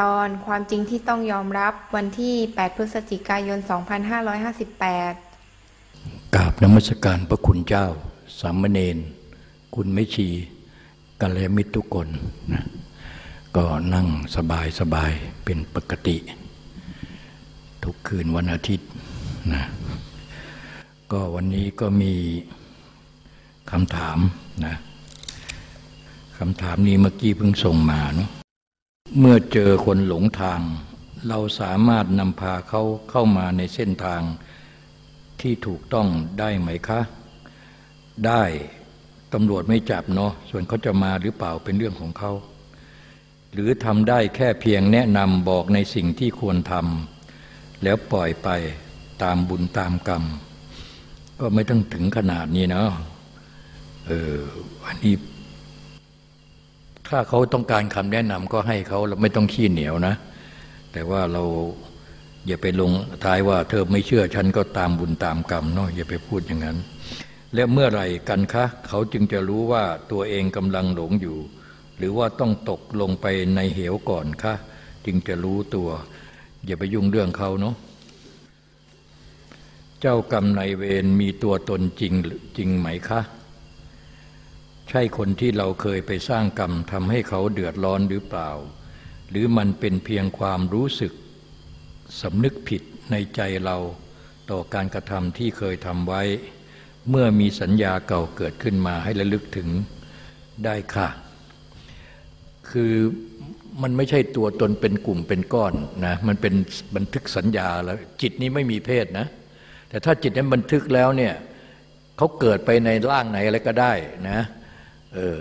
ตอนความจริงที่ต้องยอมรับวันที่ 8 พฤศจิกายน 2558กราบนมัสการพระคุณเจ้า สามเณรคุณไม่ชีกัลยามิตรทุกคนนะก็นั่งสบายสบายเป็นปกติ ทุกคืนวันอาทิตย์นะก็วันนี้ก็มีคำถามนะคำถามนี้เมื่อกี้เพิ่งส่งมาเนาะ เมื่อเจอคนหลงทาง เราสามารถนำพาเขาเข้ามาในเส้นทางที่ถูกต้องได้ไหมคะ ได้ตำรวจไม่จับเนาะส่วนเขาจะมาหรือเปล่าเป็นเรื่องของเขา หรือทำได้แค่เพียงแนะนำบอกในสิ่งที่ควรทำแล้วปล่อยไปตามบุญตามกรรม ก็ไม่ต้องถึงขนาดนี้เนาะเอออันนี้ ถ้าเขาต้องการคำแนะนำก็ให้เขาเราไม่ต้องขี้เหนียวนะ แต่ว่าเราอย่าไปลงท้ายว่าเธอไม่เชื่อฉันก็ตามบุญตามกรรมเนาะอย่าไปพูดอย่างนั้น แล้วเมื่อไหร่กันคะ เขาจึงจะรู้ว่าตัวเองกำลังหลงอยู่ หรือว่าต้องตกลงไปในเหวก่อนคะจึงจะรู้ตัว อย่าไปยุ่งเรื่องเขาเนาะเจ้ากรรมนายเวรมีตัวตนจริงจริงไหมคะ ใช่คนที่เราเคยไปสร้างกรรมทำให้เขาเดือดร้อนหรือเปล่า หรือมันเป็นเพียงความรู้สึกสำนึกผิดในใจเราต่อการกระทำที่เคยทำไว้ เมื่อมีสัญญาเก่าเกิดขึ้นมาให้ระลึกถึงได้ค่ะ คือมันไม่ใช่ตัวตนเป็นกลุ่มเป็นก้อนนะมันเป็นบันทึกสัญญาแล้วจิตนี้ไม่มีเพศนะ แต่ถ้าจิตนั้นบันทึกแล้วเนี่ยเขาเกิดไปในร่างไหนอะไรก็ได้นะ เออ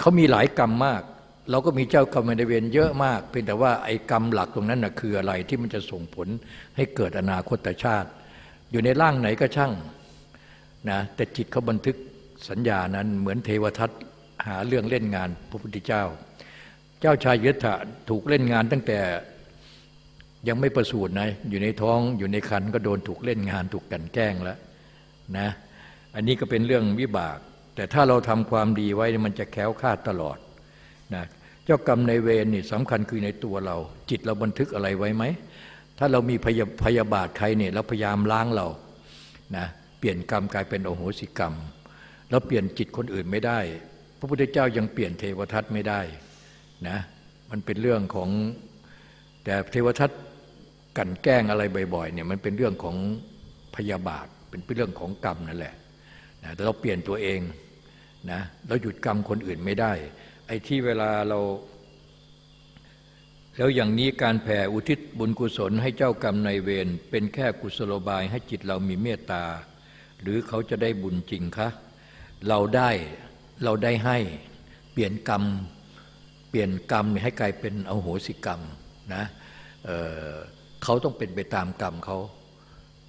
เขามีหลายกรรมมาก เราก็มีเจ้ากรรมในเวรเยอะมาก เพียงแต่ว่าไอ้กรรมหลักตรงนั้นนะคืออะไรที่มันจะส่งผลให้เกิดอนาคตชาติ อยู่ในร่างไหนก็ช่างนะแต่จิตเขาบันทึกสัญญานั้นเหมือนเทวทัตหาเรื่องเล่นงานพระพุทธเจ้า เจ้าชายยศะถูกเล่นงานตั้งแต่ยังไม่ประสูตินะอยู่ในท้องอยู่ในคันก็โดนถูกเล่นงานถูกกันแกล้งแล้วนะอันนี้ก็เป็นเรื่องวิบาก แต่ถ้าเราทำความดีไว้มันจะแค้วคาดตลอดนะเจ้ากรรมในเวรนี่สำคัญคือในตัวเรา จิตเราบันทึกอะไรไว้ไหม ถ้าเรามีพยาพยาบาทใครเนี่ยเราพยายามล้างเรานะเปลี่ยนกรรมกลายเป็นโอโหสิกรรม แล้วเปลี่ยนจิตคนอื่นไม่ได้ พระพุทธเจ้ายังเปลี่ยนเทวทัตไม่ได้นะมันเป็นเรื่องของแต่เทวทัตกันแกล้งอะไรบ่อยๆเนี่ยมันเป็นเรื่องของพยาบาทเป็นเรื่องของกรรมนั่นแหละนะแต่เราเปลี่ยนตัวเอง นะเราหยุดกรรมคนอื่นไม่ได้ ไอ้ที่เวลาเรา แล้วอย่างนี้การแผ่อุทิศบุญกุศลให้เจ้ากรรมในเวรเป็นแค่กุศโลบายให้จิตเรามีเมตตา หรือเขาจะได้บุญจริงคะเราได้เราได้ให้เปลี่ยนกรรม เปลี่ยนกรรมให้กลายเป็นอโหสิกรรมนะเเขาต้องเป็นไปตามกรรมเขา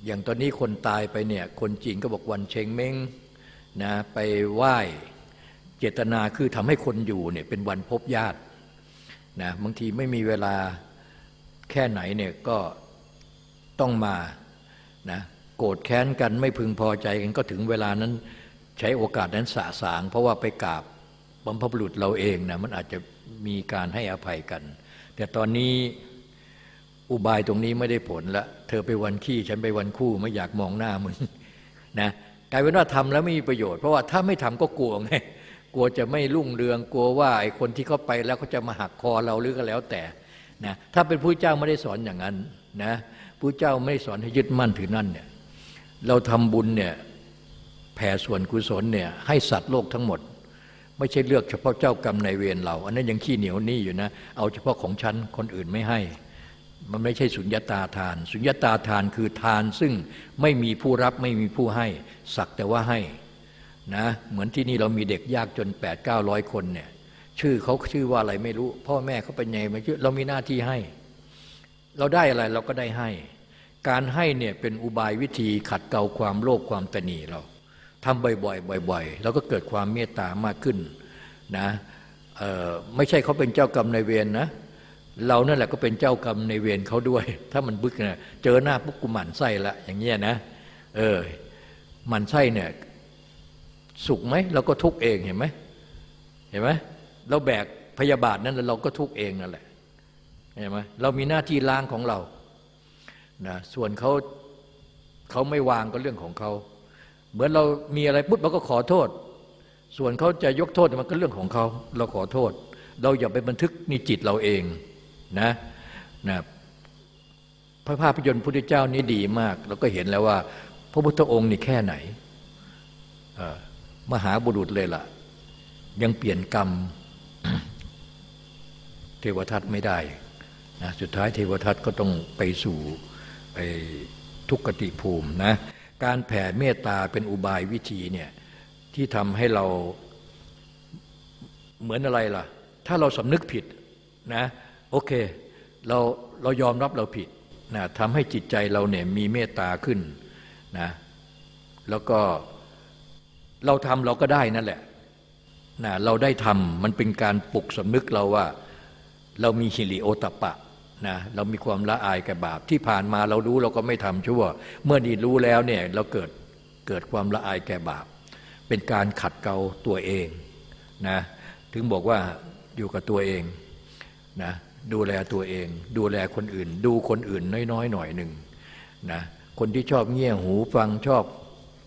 อย่างตอนนี้คนตายไปเนี่ยคนจีนก็บอกวันเชงเม้ง นะไปไหว้เจตนาคือทำให้คนอยู่เนี่ยเป็นวันพบญาตินะบางทีไม่มีเวลาแค่ไหนเนี่ยก็ต้องมานะโกรธแค้นกันไม่พึงพอใจกันก็ถึงเวลานั้นใช้โอกาสนั้นสะสาง เพราะว่าไปกราบบรรพบุรุษเราเองนะมันอาจจะมีการให้อภัยกัน แต่ตอนนี้อุบายตรงนี้ไม่ได้ผลละเธอไปวันขี้ฉันไปวันคู่ไม่อยากมองหน้ามึงนะ กลายเป็นว่าทำแล้วไม่มีประโยชน์เพราะว่าถ้าไม่ทำก็กลัวไงกลัวจะไม่รุ่งเรืองกลัวว่าไอ้คนที่เขาไปแล้วเขาจะมาหักคอเราหรือก็แล้วแต่นะถ้าเป็นผู้เจ้าไม่ได้สอนอย่างนั้นนะผู้เจ้าไม่ได้สอนให้ยึดมั่นถือนั่นเนี่ยเราทำบุญเนี่ยแผ่ส่วนกุศลเนี่ยให้สัตว์โลกทั้งหมด ไม่ใช่เลือกเฉพาะเจ้ากรรมในเวรเรา อันนั้นยังขี้เหนียวนี่อยู่นะ เอาเฉพาะของฉันคนอื่นไม่ให้ มันไม่ใช่สุญญาตาทาน สุญญาตาทานคือทานซึ่งไม่มีผู้รับไม่มีผู้ให้ สักแต่ว่าให้นะเหมือนที่นี่เรามีเด็กยากจน8ปดเก้าร้อยคนเนี่ยชื่อเขาชื่อว่าอะไรไม่รู้ พ่อแม่เขาเป็นไงไม่ชื่อเรามีหน้าที่ให้ เราได้อะไรเราก็ได้ให้ การให้เนี่ยเป็นอุบายวิธีขัดเกลาความโลภความตนีเราทำบ่อยๆบ่อยๆ แล้วก็เกิดความเมตตามากขึ้นนะไม่ใช่เขาเป็นเจ้ากรรมในเวรนะ เรานั่นแหละก็เป็นเจ้ากรรมในเวรเขาด้วย ถ้ามันบึกเนะเจอหน้าปุ๊บกูหมันไส้ละอย่างเงี้ยนะ เออหมันไส้เนี่ยสุขไหมเราก็ทุกเองเห็นไหมเห็นไหมเราแบกพยาบาทนั้นเราก็ทุกเองนั่นแหละเห็นไหมเรามีหน้าที่ล้างของเรานะส่วนเขาเขาไม่วางก็เรื่องของเขาเหมือนเรามีอะไรปุ๊บเราก็ขอโทษ ส่วนเขาจะยกโทษมันก็เรื่องของเขา เราขอโทษ เราอย่าไปบันทึกในจิตเราเอง นะนะพระภาพยนตร์พุทธเจ้านี่ดีมาก เราก็เห็นแล้วว่า พระพุทธองค์นี่แค่ไหนมหาบุรุษเลยล่ะ ยังเปลี่ยนกรรม เทวทัตไม่ได้นะสุดท้ายเทวทัตก็ต้องไปสู่ไอ้ทุกขติภูมินะการแผ่เมตตาเป็นอุบายวิธีเนี่ยที่ทำให้เราเหมือนอะไรล่ะ ถ้าเราสำนึกผิดนะ โอเค เราเรายอมรับเราผิดนะทำให้จิตใจเราเนี่ยมีเมตตาขึ้นนะแล้วก็เราทำเราก็ได้นั่นแหละนะเราได้ทำมันเป็นการปลุกสำนึกเราว่า เรามีฮิริโอตปะนะเรามีความละอายแก่บาปที่ผ่านมาเรารู้เราก็ไม่ทำชั่ว เมื่อนี้รู้แล้วเนี่ยเราเกิดเกิดความละอายแก่บาป เป็นการขัดเกลาตัวเองนะถึงบอกว่าอยู่กับตัวเองนะ ดูแลตัวเอง ดูแลคนอื่น ดูคนอื่นน้อยๆหน่อยหนึ่งนะคนที่ชอบเงี่ยหูฟังชอบ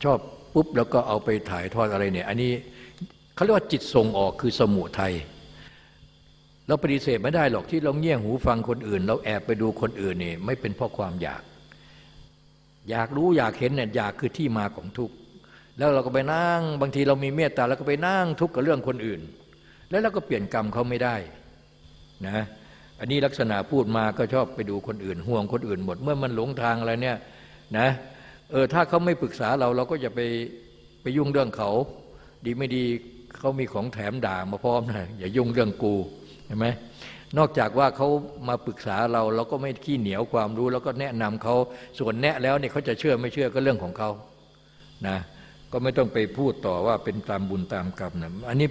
ชอบปุ๊บแล้วก็เอาไปถ่ายทอดอะไรเนี่ยอันนี้เขาเรียกว่าจิตส่งออกคือสมุทัยเราปฏิเสธไม่ได้หรอกที่เราเงี่ยหูฟังคนอื่น เราแอบไปดูคนอื่นนี่ไม่เป็นเพราะความอยาก อยากรู้อยากเห็นเนี่ยอยากคือที่มาของทุกข์แล้วเราก็ไปนั่งบางทีเรามีเมตตาเราก็ไปนั่งทุกข์กับเรื่องคนอื่น แล้วเราก็เปลี่ยนกรรมเขาไม่ได้นะ อันนี้ลักษณะพูดมาก็ชอบไปดูคนอื่น ห่วงคนอื่นหมด เมื่อมันหลงทางอะไรเนี่ยนะเออถ้าเขาไม่ปรึกษาเราเราก็อย่าไปไปยุ่งเรื่องเขา ดีไม่ดีเขามีของแถมด่ามาพร้อมนะอย่ายุ่งเรื่องกูเห็นไหมนอกจากว่าเขามาปรึกษาเราเราก็ไม่ขี้เหนียวความรู้ แล้วก็แนะนำเขาส่วนแนะแล้วเนี่ยเขาจะเชื่อไม่เชื่อก็เรื่องของเขานะก็ไม่ต้องไปพูดต่อว่าเป็นตามบุญตามกรรมนะอันนี้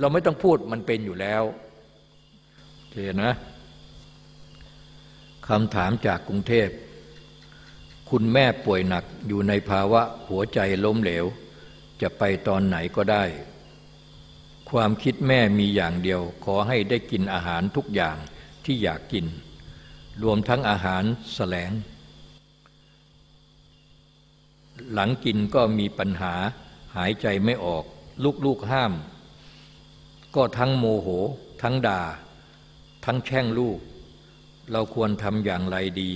เราไม่ต้องพูดมันเป็นอยู่แล้วโอเคนะ คำถามจากกรุงเทพ คุณแม่ป่วยหนักอยู่ในภาวะหัวใจล้มเหลว จะไปตอนไหนก็ได้ ความคิดแม่มีอย่างเดียว ขอให้ได้กินอาหารทุกอย่างที่อยากกิน รวมทั้งอาหารแสลง หลังกินก็มีปัญหาหายใจไม่ออก ลูกๆห้าม ก็ทั้งโมโห ทั้งด่า ทั้งแช่งลูก เราควรทำอย่างไรดี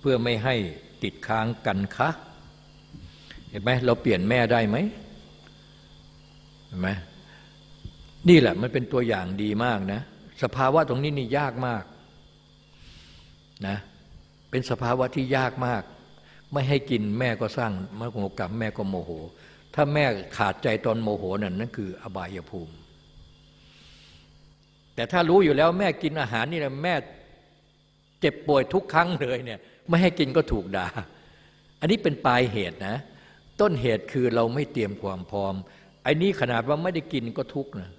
เพื่อไม่ให้ติดค้างกันคะเห็นไหมเราเปลี่ยนแม่ได้ไหมเห็นไหมนี่แหละมันเป็นตัวอย่างดีมากนะสภาวะตรงนี้นี่ยากมากนะเป็นสภาวะที่ยากมาก ไม่ให้กินแม่ก็สร้างมโหกรรมแม่ก็โมโห ถ้าแม่ขาดใจตอนโมโหนั่นนั่นคืออบายภูมิ แต่ถ้ารู้อยู่แล้วแม่กินอาหารนี่นะแม่ เจ็บป่วยทุกครั้งเลยเนี่ยไม่ให้กินก็ถูกด่า อันนี้เป็นปลายเหตุนะ ต้นเหตุคือเราไม่เตรียมความพร้อมไอ้นี้ขนาดว่าไม่ได้กินก็ทุกข์นะ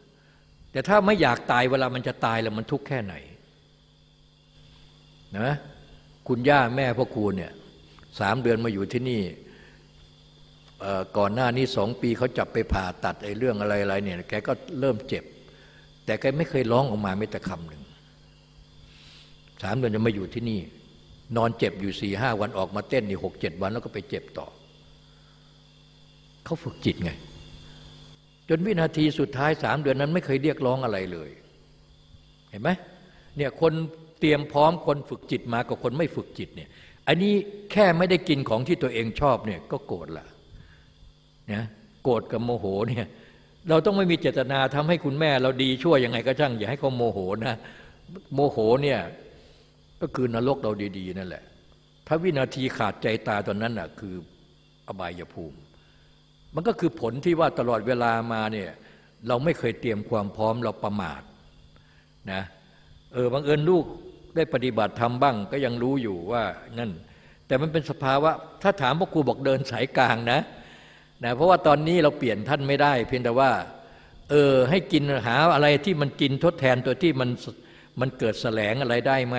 แต่ถ้าไม่อยากตายเวลามันจะตายแล้วมันทุกข์แค่ไหนนะคุณย่าแม่พ่อครูเนี่ยสามเดือนมาอยู่ที่นี่ก่อนหน้านี้สองปีเขาจับไปผ่าตัดไอ้เรื่องอะไรอะไรเนี่ยแกก็เริ่มเจ็บ แต่แกไม่เคยร้องออกมาไม่แต่คำหนึ่ง สามเดือนจะมาอยู่ที่นี่ นอนเจ็บอยู่สี่ห้าวันออกมาเต้นนี่หกเจ็ดวันแล้วก็ไปเจ็บต่อ เขาฝึกจิตไง จนวินาทีสุดท้ายสามเดือนนั้นไม่เคยเรียกร้องอะไรเลย เห็นไหมเนี่ยคนเตรียมพร้อมคนฝึกจิตมากับคนไม่ฝึกจิตเนี่ยอันนี้แค่ไม่ได้กินของที่ตัวเองชอบเนี่ยก็โกรธละนะโกรธกับโมโหเนี่ยเราต้องไม่มีเจตนาทำให้คุณแม่เราดีชั่วยังไงก็ช่างอย่าให้เขาโมโหนะโมโหเนี่ย ก็คือนรกเราดี ๆ นั่นแหละ ถ้าวินาทีขาดใจตาตอนนั้นน่ะคืออบายภูมิ มันก็คือผลที่ว่าตลอดเวลามาเนี่ยเราไม่เคยเตรียมความพร้อมเราประมาทนะเออบังเอิญลูกได้ปฏิบัติทำบ้างก็ยังรู้อยู่ว่านั่น แต่มันเป็นสภาวะถ้าถามพวกครูบอกเดินสายกลางนะนะเพราะว่าตอนนี้เราเปลี่ยนท่านไม่ได้ เพียงแต่ว่าเออให้กินหาอะไรที่มันกินทดแทนตัวที่มันมันเกิดแสลงอะไรได้ไหม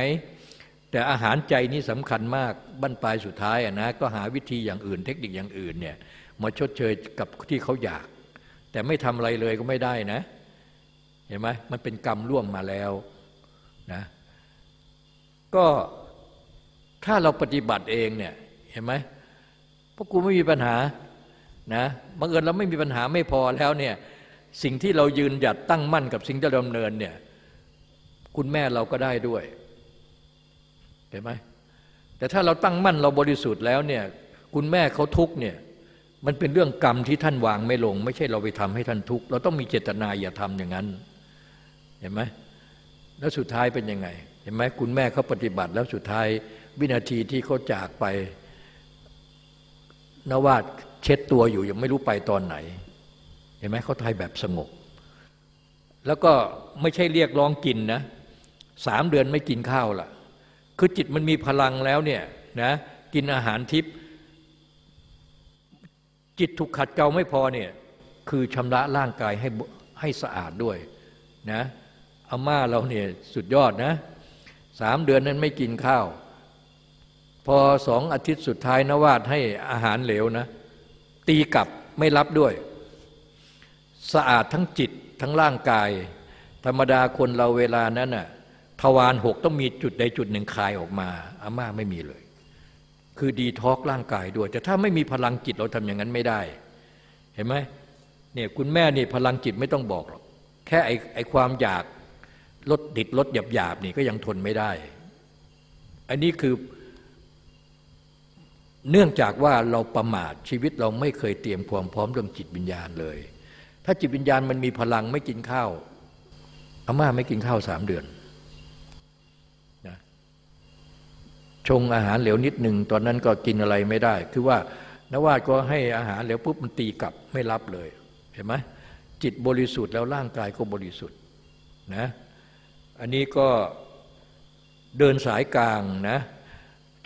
แต่อาหารใจนี่สำคัญมากบั้นปลายสุดท้ายนะก็หาวิธีอย่างอื่น เทคนิคอย่างอื่นเนี่ยมาชดเชยกับที่เขาอยาก แต่ไม่ทำอะไรเลยก็ไม่ได้นะ เห็นไหมมันเป็นกรรมร่วมมาแล้วนะก็ถ้าเราปฏิบัติเองเนี่ยเห็นไหมพวกกูไม่มีปัญหานะบังเอิญเราไม่มีปัญหาไม่พอแล้วเนี่ยสิ่งที่เรายืนหยัดตั้งมั่นกับสิ่งที่เราดำเนินเนี่ยคุณแม่เราก็ได้ด้วย เห็นไหมแต่ถ้าเราตั้งมั่นเราบริสุทธิ์แล้วเนี่ยคุณแม่เขาทุกเนี่ยมันเป็นเรื่องกรรมที่ท่านวางไม่ลง ไม่ใช่เราไปทำให้ท่านทุกข์เราต้องมีเจตนาอย่าทำอย่างนั้น เห็นไหมแล้วสุดท้ายเป็นยังไง เห็นไหมคุณแม่เขาปฏิบัติแล้วสุดท้ายวินาทีที่เขาจากไปนวาดเช็ดตัวอยู่ยังไม่รู้ไปตอนไหน เห็นไหมเขาทายแบบสงบแล้วก็ไม่ใช่เรียกร้องกินนะสามเดือนไม่กินข้าวล่ะ คือจิตมันมีพลังแล้วเนี่ยนะกินอาหารทิพย์จิตถูกขัดเกลาไม่พอเนี่ยคือชำระร่างกายให้ให้สะอาดด้วยนะอาม่าเราเนี่ยสุดยอดนะสามเดือนนั้นไม่กินข้าว พอสองอาทิตย์สุดท้ายนวาดให้อาหารเหลวนะ ตีกลับไม่รับด้วย สะอาดทั้งจิตทั้งร่างกาย ธรรมดาคนเราเวลานั้นน่ะ ทวารหกต้องมีจุดใดจุดหนึ่งคลายออกมาอาม่าไม่มีเลย คือดีท็อกร่างกายด้วย แต่ถ้าไม่มีพลังจิตเราทำอย่างนั้นไม่ได้ เห็นไหมเนี่ยคุณแม่นี่พลังจิตไม่ต้องบอกหรอกแค่ไอไอความอยากลดดิดลดหยาบหยาบนี่ก็ยังทนไม่ได้ อันนี้คือ เนื่องจากว่าเราประมาทชีวิตเราไม่เคยเตรียมความพร้อมเรื่องจิตวิญญาณเลย ถ้าจิตวิญญาณมันมีพลังไม่กินข้าวอาม่าไม่กินข้าวสามเดือนนะ ชงอาหารเหลวนิดหนึ่งตอนนั้นก็กินอะไรไม่ได้ คือว่านวาดก็ให้อาหารเหลวปุ๊บมันตีกลับไม่รับเลยเห็นไหมจิตบริสุทธิ์แล้วร่างกายก็บริสุทธิ์นะอันนี้ก็เดินสายกลางนะ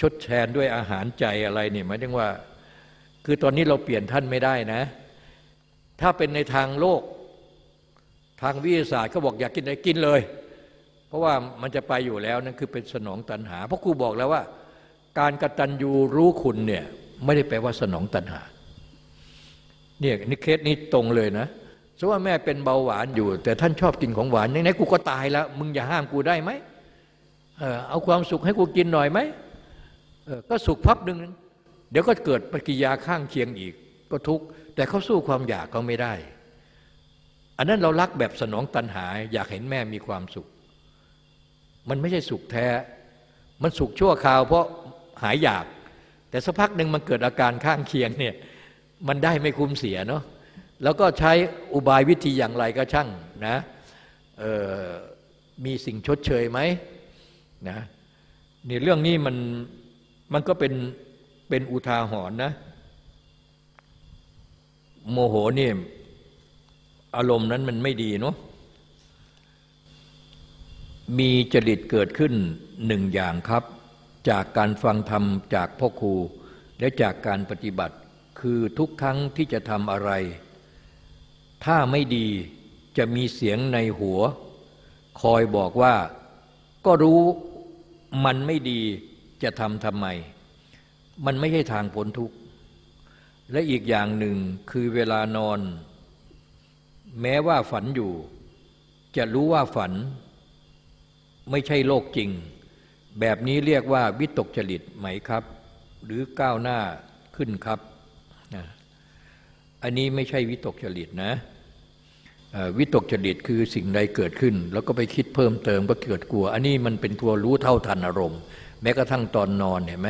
ชดแทนด้วยอาหารใจอะไรเนี่ยหมายถึงว่า คือตอนนี้เราเปลี่ยนท่านไม่ได้นะ ถ้าเป็นในทางโลก ทางวิทยาศาสตร์เขาบอกอยากกินอะไรกินเลย เพราะว่ามันจะไปอยู่แล้วนั่นคือเป็นสนองตัณหา เพราะครูบอกแล้วว่า การกระตัญญูรู้คุณเนี่ยไม่ได้แปลว่าสนองตัณหาเนี่ยนี่เคสนี้ตรงเลยนะสมมติว่าแม่เป็นเบาหวานอยู่ แต่ท่านชอบกินของหวานไหนๆกูก็ตายแล้ว มึงอย่าห้ามกูได้ไหมเออเอาความสุขให้กูกินหน่อยไหมเออก็สุขพับหนึ่งเดี๋ยวก็เกิดปฏิกิยาข้างเคียงอีก ก็ทุกข์แต่เขาสู้ความอยากเขาไม่ได้ อันนั้นเรารักแบบสนองตัณหา อยากเห็นแม่มีความสุข มันไม่ใช่สุขแท้ มันสุขชั่วคราว เพราะหายอยาก แต่สักพักหนึ่งมันเกิดอาการข้างเคียงเนี่ยมันได้ไม่คุ้มเสียเนาะแล้วก็ใช้อุบายวิธีอย่างไรก็ช่างนะมีสิ่งชดเชยไหมนะนี่เรื่องนี้มันมันก็เป็นเป็นอุทาหรณ์นะ โมโหนี่อารมณ์นั้นมันไม่ดีเนาะ มีจริตเกิดขึ้นหนึ่งอย่างครับ จากการฟังธรรมจากพ่อครู และจากการปฏิบัติ คือทุกครั้งที่จะทำอะไร ถ้าไม่ดีจะมีเสียงในหัว คอยบอกว่า ก็รู้มันไม่ดีจะทำทำไม มันไม่ใช่ทางพ้นทุกข์ และอีกอย่างหนึ่งคือเวลานอน แม้ว่าฝันอยู่ จะรู้ว่าฝัน ไม่ใช่โลกจริง แบบนี้เรียกว่าวิตกจริตไหมครับ หรือก้าวหน้าขึ้นครับอันนี้ไม่ใช่วิตกจริตนะวิตกจริตคือสิ่งใดเกิดขึ้น แล้วก็ไปคิดเพิ่มเติมก็เกิดกลัว อันนี้มันเป็นตัวรู้เท่าทันอารมณ์ แม้กระทั่งตอนนอนเห็นไหม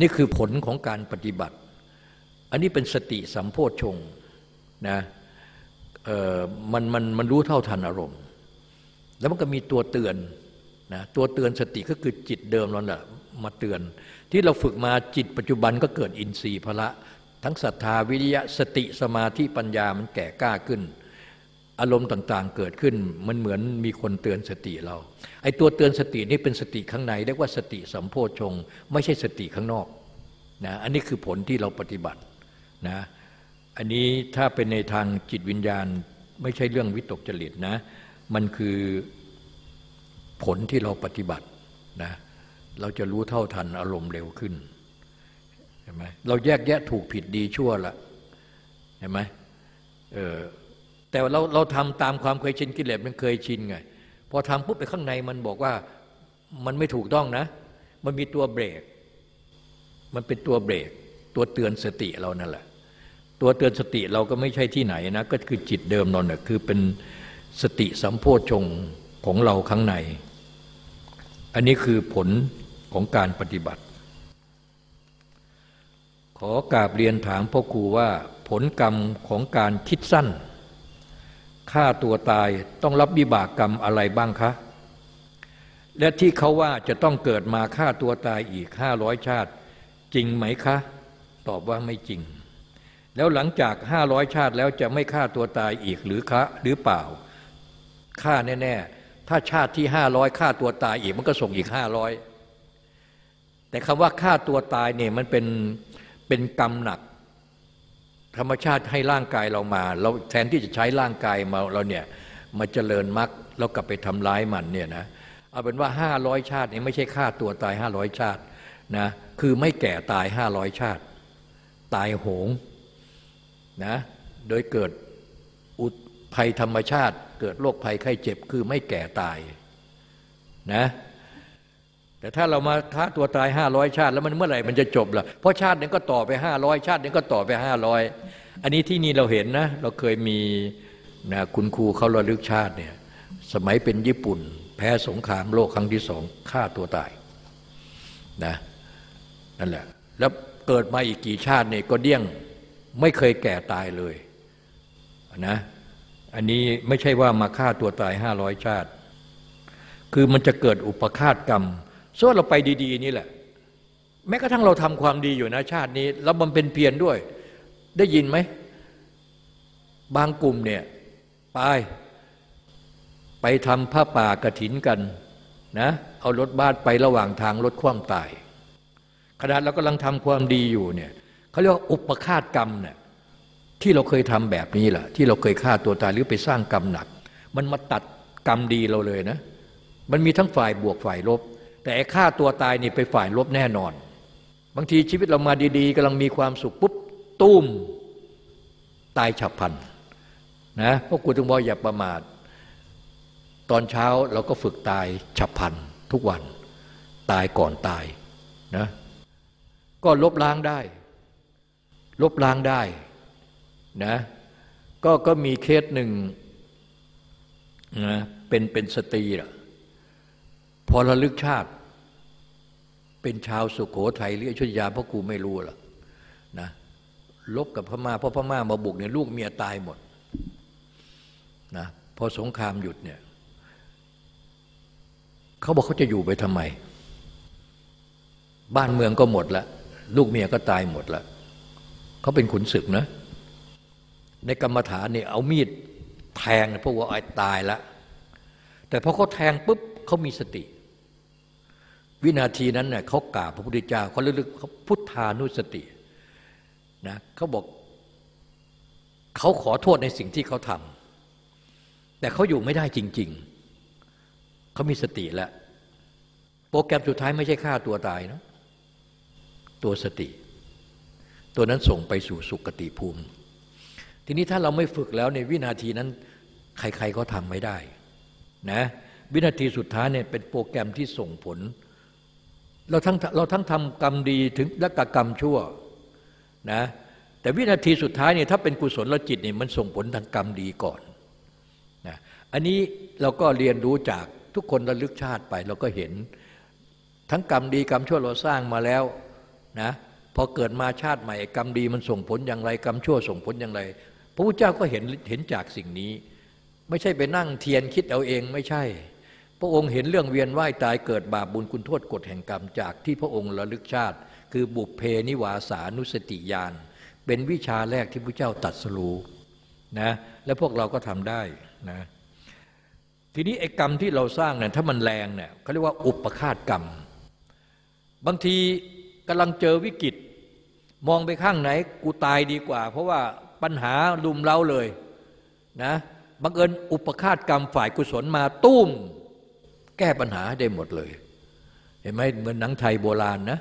นี่คือผลของการปฏิบัติ อันนี้เป็นสติสัมโพชงนะมันมันมันรู้เท่าทันอารมณ์ แล้วมันก็มีตัวเตือน นะตัวเตือนสติก็คือจิตเดิมเราแหละมาเตือน ที่เราฝึกมาจิตปัจจุบันก็เกิดอินทรีย์พละ ทั้งศรัทธาวิริยะสติสมาธิปัญญามันแก่กล้าขึ้น อารมณ์ต่างๆเกิดขึ้นมันเหมือนมีคนเตือนสติเราไอ้ตัวเตือนสตินี่เป็นสติข้างในเรียกว่าสติสัมโพชง ไม่ใช่สติข้างนอกนะอันนี้คือผลที่เราปฏิบัตินะอันนี้ถ้าเป็นในทางจิตวิญญาณ ไม่ใช่เรื่องวิตกจริตนะ มันคือ ผลที่เราปฏิบัตินะเราจะรู้เท่าทันอารมณ์เร็วขึ้นเห็นไหมเราแยกแยะถูกผิดดีชั่วละเห็นไหมเออแต่เราเราทำตามความเคยชินกิเลสมันเคยชินไงพอทำปุ๊บไปข้างในมันบอกว่ามันไม่ถูกต้องนะ มันมีตัวเบรก มันเป็นตัวเบรก ตัวเตือนสติเรานั่นแหละ ตัวเตือนสติเราก็ไม่ใช่ที่ไหนนะ ก็คือจิตเดิมนอนน่ะคือเป็นสติสัมโพชงของเราข้างใน อันนี้คือผลของการปฏิบัติ ขอกราบเรียนถามพ่อครูว่าผลกรรมของการคิดสั้นฆ่าตัวตายต้องรับวิบากกรรมอะไรบ้างคะ และที่เขาว่าจะต้องเกิดมาฆ่าตัวตายอีกห้าร้อยชาติ จริงไหมคะ ตอบว่าไม่จริง แล้วหลังจากห้าร้อยชาติแล้วจะไม่ฆ่าตัวตายอีกหรือคะหรือเปล่าฆ่าแน่ ๆ ถ้าชาติที่ห้าร้อยฆ่าตัวตายอีกมันก็ส่งอีกห้าร้อยแต่คำว่าฆ่าตัวตายเนี่ยมันเป็นเป็นกรรมหนัก ธรรมชาติให้ร่างกายเรามา เราแทนที่จะใช้ร่างกายมาเราเนี่ยมาเจริญมรรคเรากลับไปทำร้ายมันเนี่ยนะเอาเป็นว่าห้าร้อยชาตินี่ไม่ใช่ฆ่าตัวตายห้าร้อยชาตินะคือไม่แก่ตายห้าร้อยชาติ ตายโหงนะโดยเกิดอุ ภัยธรรมชาติ เกิดโรคภัยไข้เจ็บคือไม่แก่ตายนะแต่ถ้าเรามาฆ่าตัวตายห้าร้อยชาติ แล้วมันเมื่อไหร่มันจะจบล่ะเพราะชาตินึงก็ต่อไปห้าร้อยชาตินึงก็ต่อไปห้าร้อยอันนี้ที่นี่เราเห็นนะ เราเคยมีนะคุณครูเขาระลึกชาติเนี่ยสมัยเป็นญี่ปุ่น แพ้สงครามโลกครั้งที่สองฆ่าตัวตายนะนั่นแหละแล้วเกิดมาอีกกี่ชาติเนี่ยก็เดี้ยงไม่เคยแก่ตายเลยนะ อันนี้ไม่ใช่ว่ามาฆ่าตัวตายห้าร้อยชาติ คือมันจะเกิดอุปคาตกรรมส่วนเราไปดีๆนี่แหละ แม้กระทั่งเราทำความดีอยู่นะชาตินี้ แล้วมันเป็นเพียรด้วย ได้ยินไหม บางกลุ่มเนี่ยไปไปทำผ้าป่ากระถินกันนะเอารถบ้านไประหว่างทางรถคว่ำตายขณะเรากำลังทำความดีอยู่เนี่ยเขาเรียกว่าอุปคาตกรรมเนี่ย ที่เราเคยทำแบบนี้แหละที่เราเคยฆ่าตัวตายหรือไปสร้างกรรมหนัก มันมาตัดกรรมดีเราเลยนะ มันมีทั้งฝ่ายบวกฝ่ายลบ แต่ฆ่าตัวตายนี่ไปฝ่ายลบแน่นอน บางทีชีวิตเรามาดีๆกำลังมีความสุขปุ๊บตุ้มตายฉับพลันนะพวกกูถึงบอกอย่าประมาทตอนเช้าเราก็ฝึกตายฉับพลันทุกวันตายก่อนตายนะก็ลบล้างได้ ลบล้างได้ นะก็ก็มีเคสหนึ่งนะเป็นเป็นสตรีอะพอระลึกชาติ เป็นชาวสุขโขทัยหรือชุยาพราะกูไม่รู้ล่ะนะลบกับพม่าเพราะพม่ามาบุกเนี่ยลูกเมียตายหมดนะพอสงครามหยุดเนี่ยเขาบอกเขาจะอยู่ไปทำไม บ้านเมืองก็หมดละ ลูกเมียก็ตายหมดละเขาเป็นขุนศึกนะ ในกรรมฐานเนี่ยเอามีดแทงพวกว่าไอ้ตายละ แต่พอเขาแทงปุ๊บเขามีสติ วินาทีนั้นเนี่ยเขากราบพระพุทธเจ้าเขาลึกๆเขาพุทธานุสตินะเขาบอกเขาขอโทษในสิ่งที่เขาทำแต่เขาอยู่ไม่ได้จริง ๆ เขามีสติแล้ว โปรแกรมสุดท้ายไม่ใช่ฆ่าตัวตายนะ ตัวสติ ตัวนั้นส่งไปสู่สุคติภูมิ ทีนี้ถ้าเราไม่ฝึกแล้วในวินาทีนั้น ใครๆก็ทำไม่ได้นะวินาทีสุดท้ายเนี่ยเป็นโปรแกรมที่ส่งผล เราทั้งเราทั้งทำกรรมดีถึงและกกรรมชั่วนะแต่วินาทีสุดท้ายเนี่ยถ้าเป็นกุศลจิตเนี่ยมันส่งผลทางกรรมดีก่อนนะอันนี้เราก็เรียนรู้จากทุกคนระลึกชาติไปเราก็เห็น ทั้งกรรมดีกรรมชั่วเราสร้างมาแล้วนะพอเกิดมาชาติใหม่กรรมดีมันส่งผลอย่างไร กรรมชั่วส่งผลอย่างไร พระพุทธเจ้าก็เห็นเห็นจากสิ่งนี้ ไม่ใช่ไปนั่งเทียนคิดเอาเองไม่ใช่ พระองค์เห็นเรื่องเวียนว่ายตายเกิดบาปบุญคุณโทษกฎแห่งกรรมจากที่พระองค์ระลึกชาติ คือบุพเพนิวาสานุสติญาณเป็นวิชาแรกที่พระเจ้าตัดสรู้นะและพวกเราก็ทำได้นะทีนี้ไอ้กรรมที่เราสร้างเนี่ยถ้ามันแรงเนี่ยเขาเรียกว่าอุปคาตกรรม บางทีกำลังเจอวิกฤตมองไปข้างไหนกูตายดีกว่า เพราะว่า ปัญหาลุมเล้าเลยนะบังเอิญอุปคาตกรรมฝ่ายกุศลมาตุ้ม แก้ปัญหาได้หมดเลย เห็นไหมเหมือนหนังไทยโบราณนะ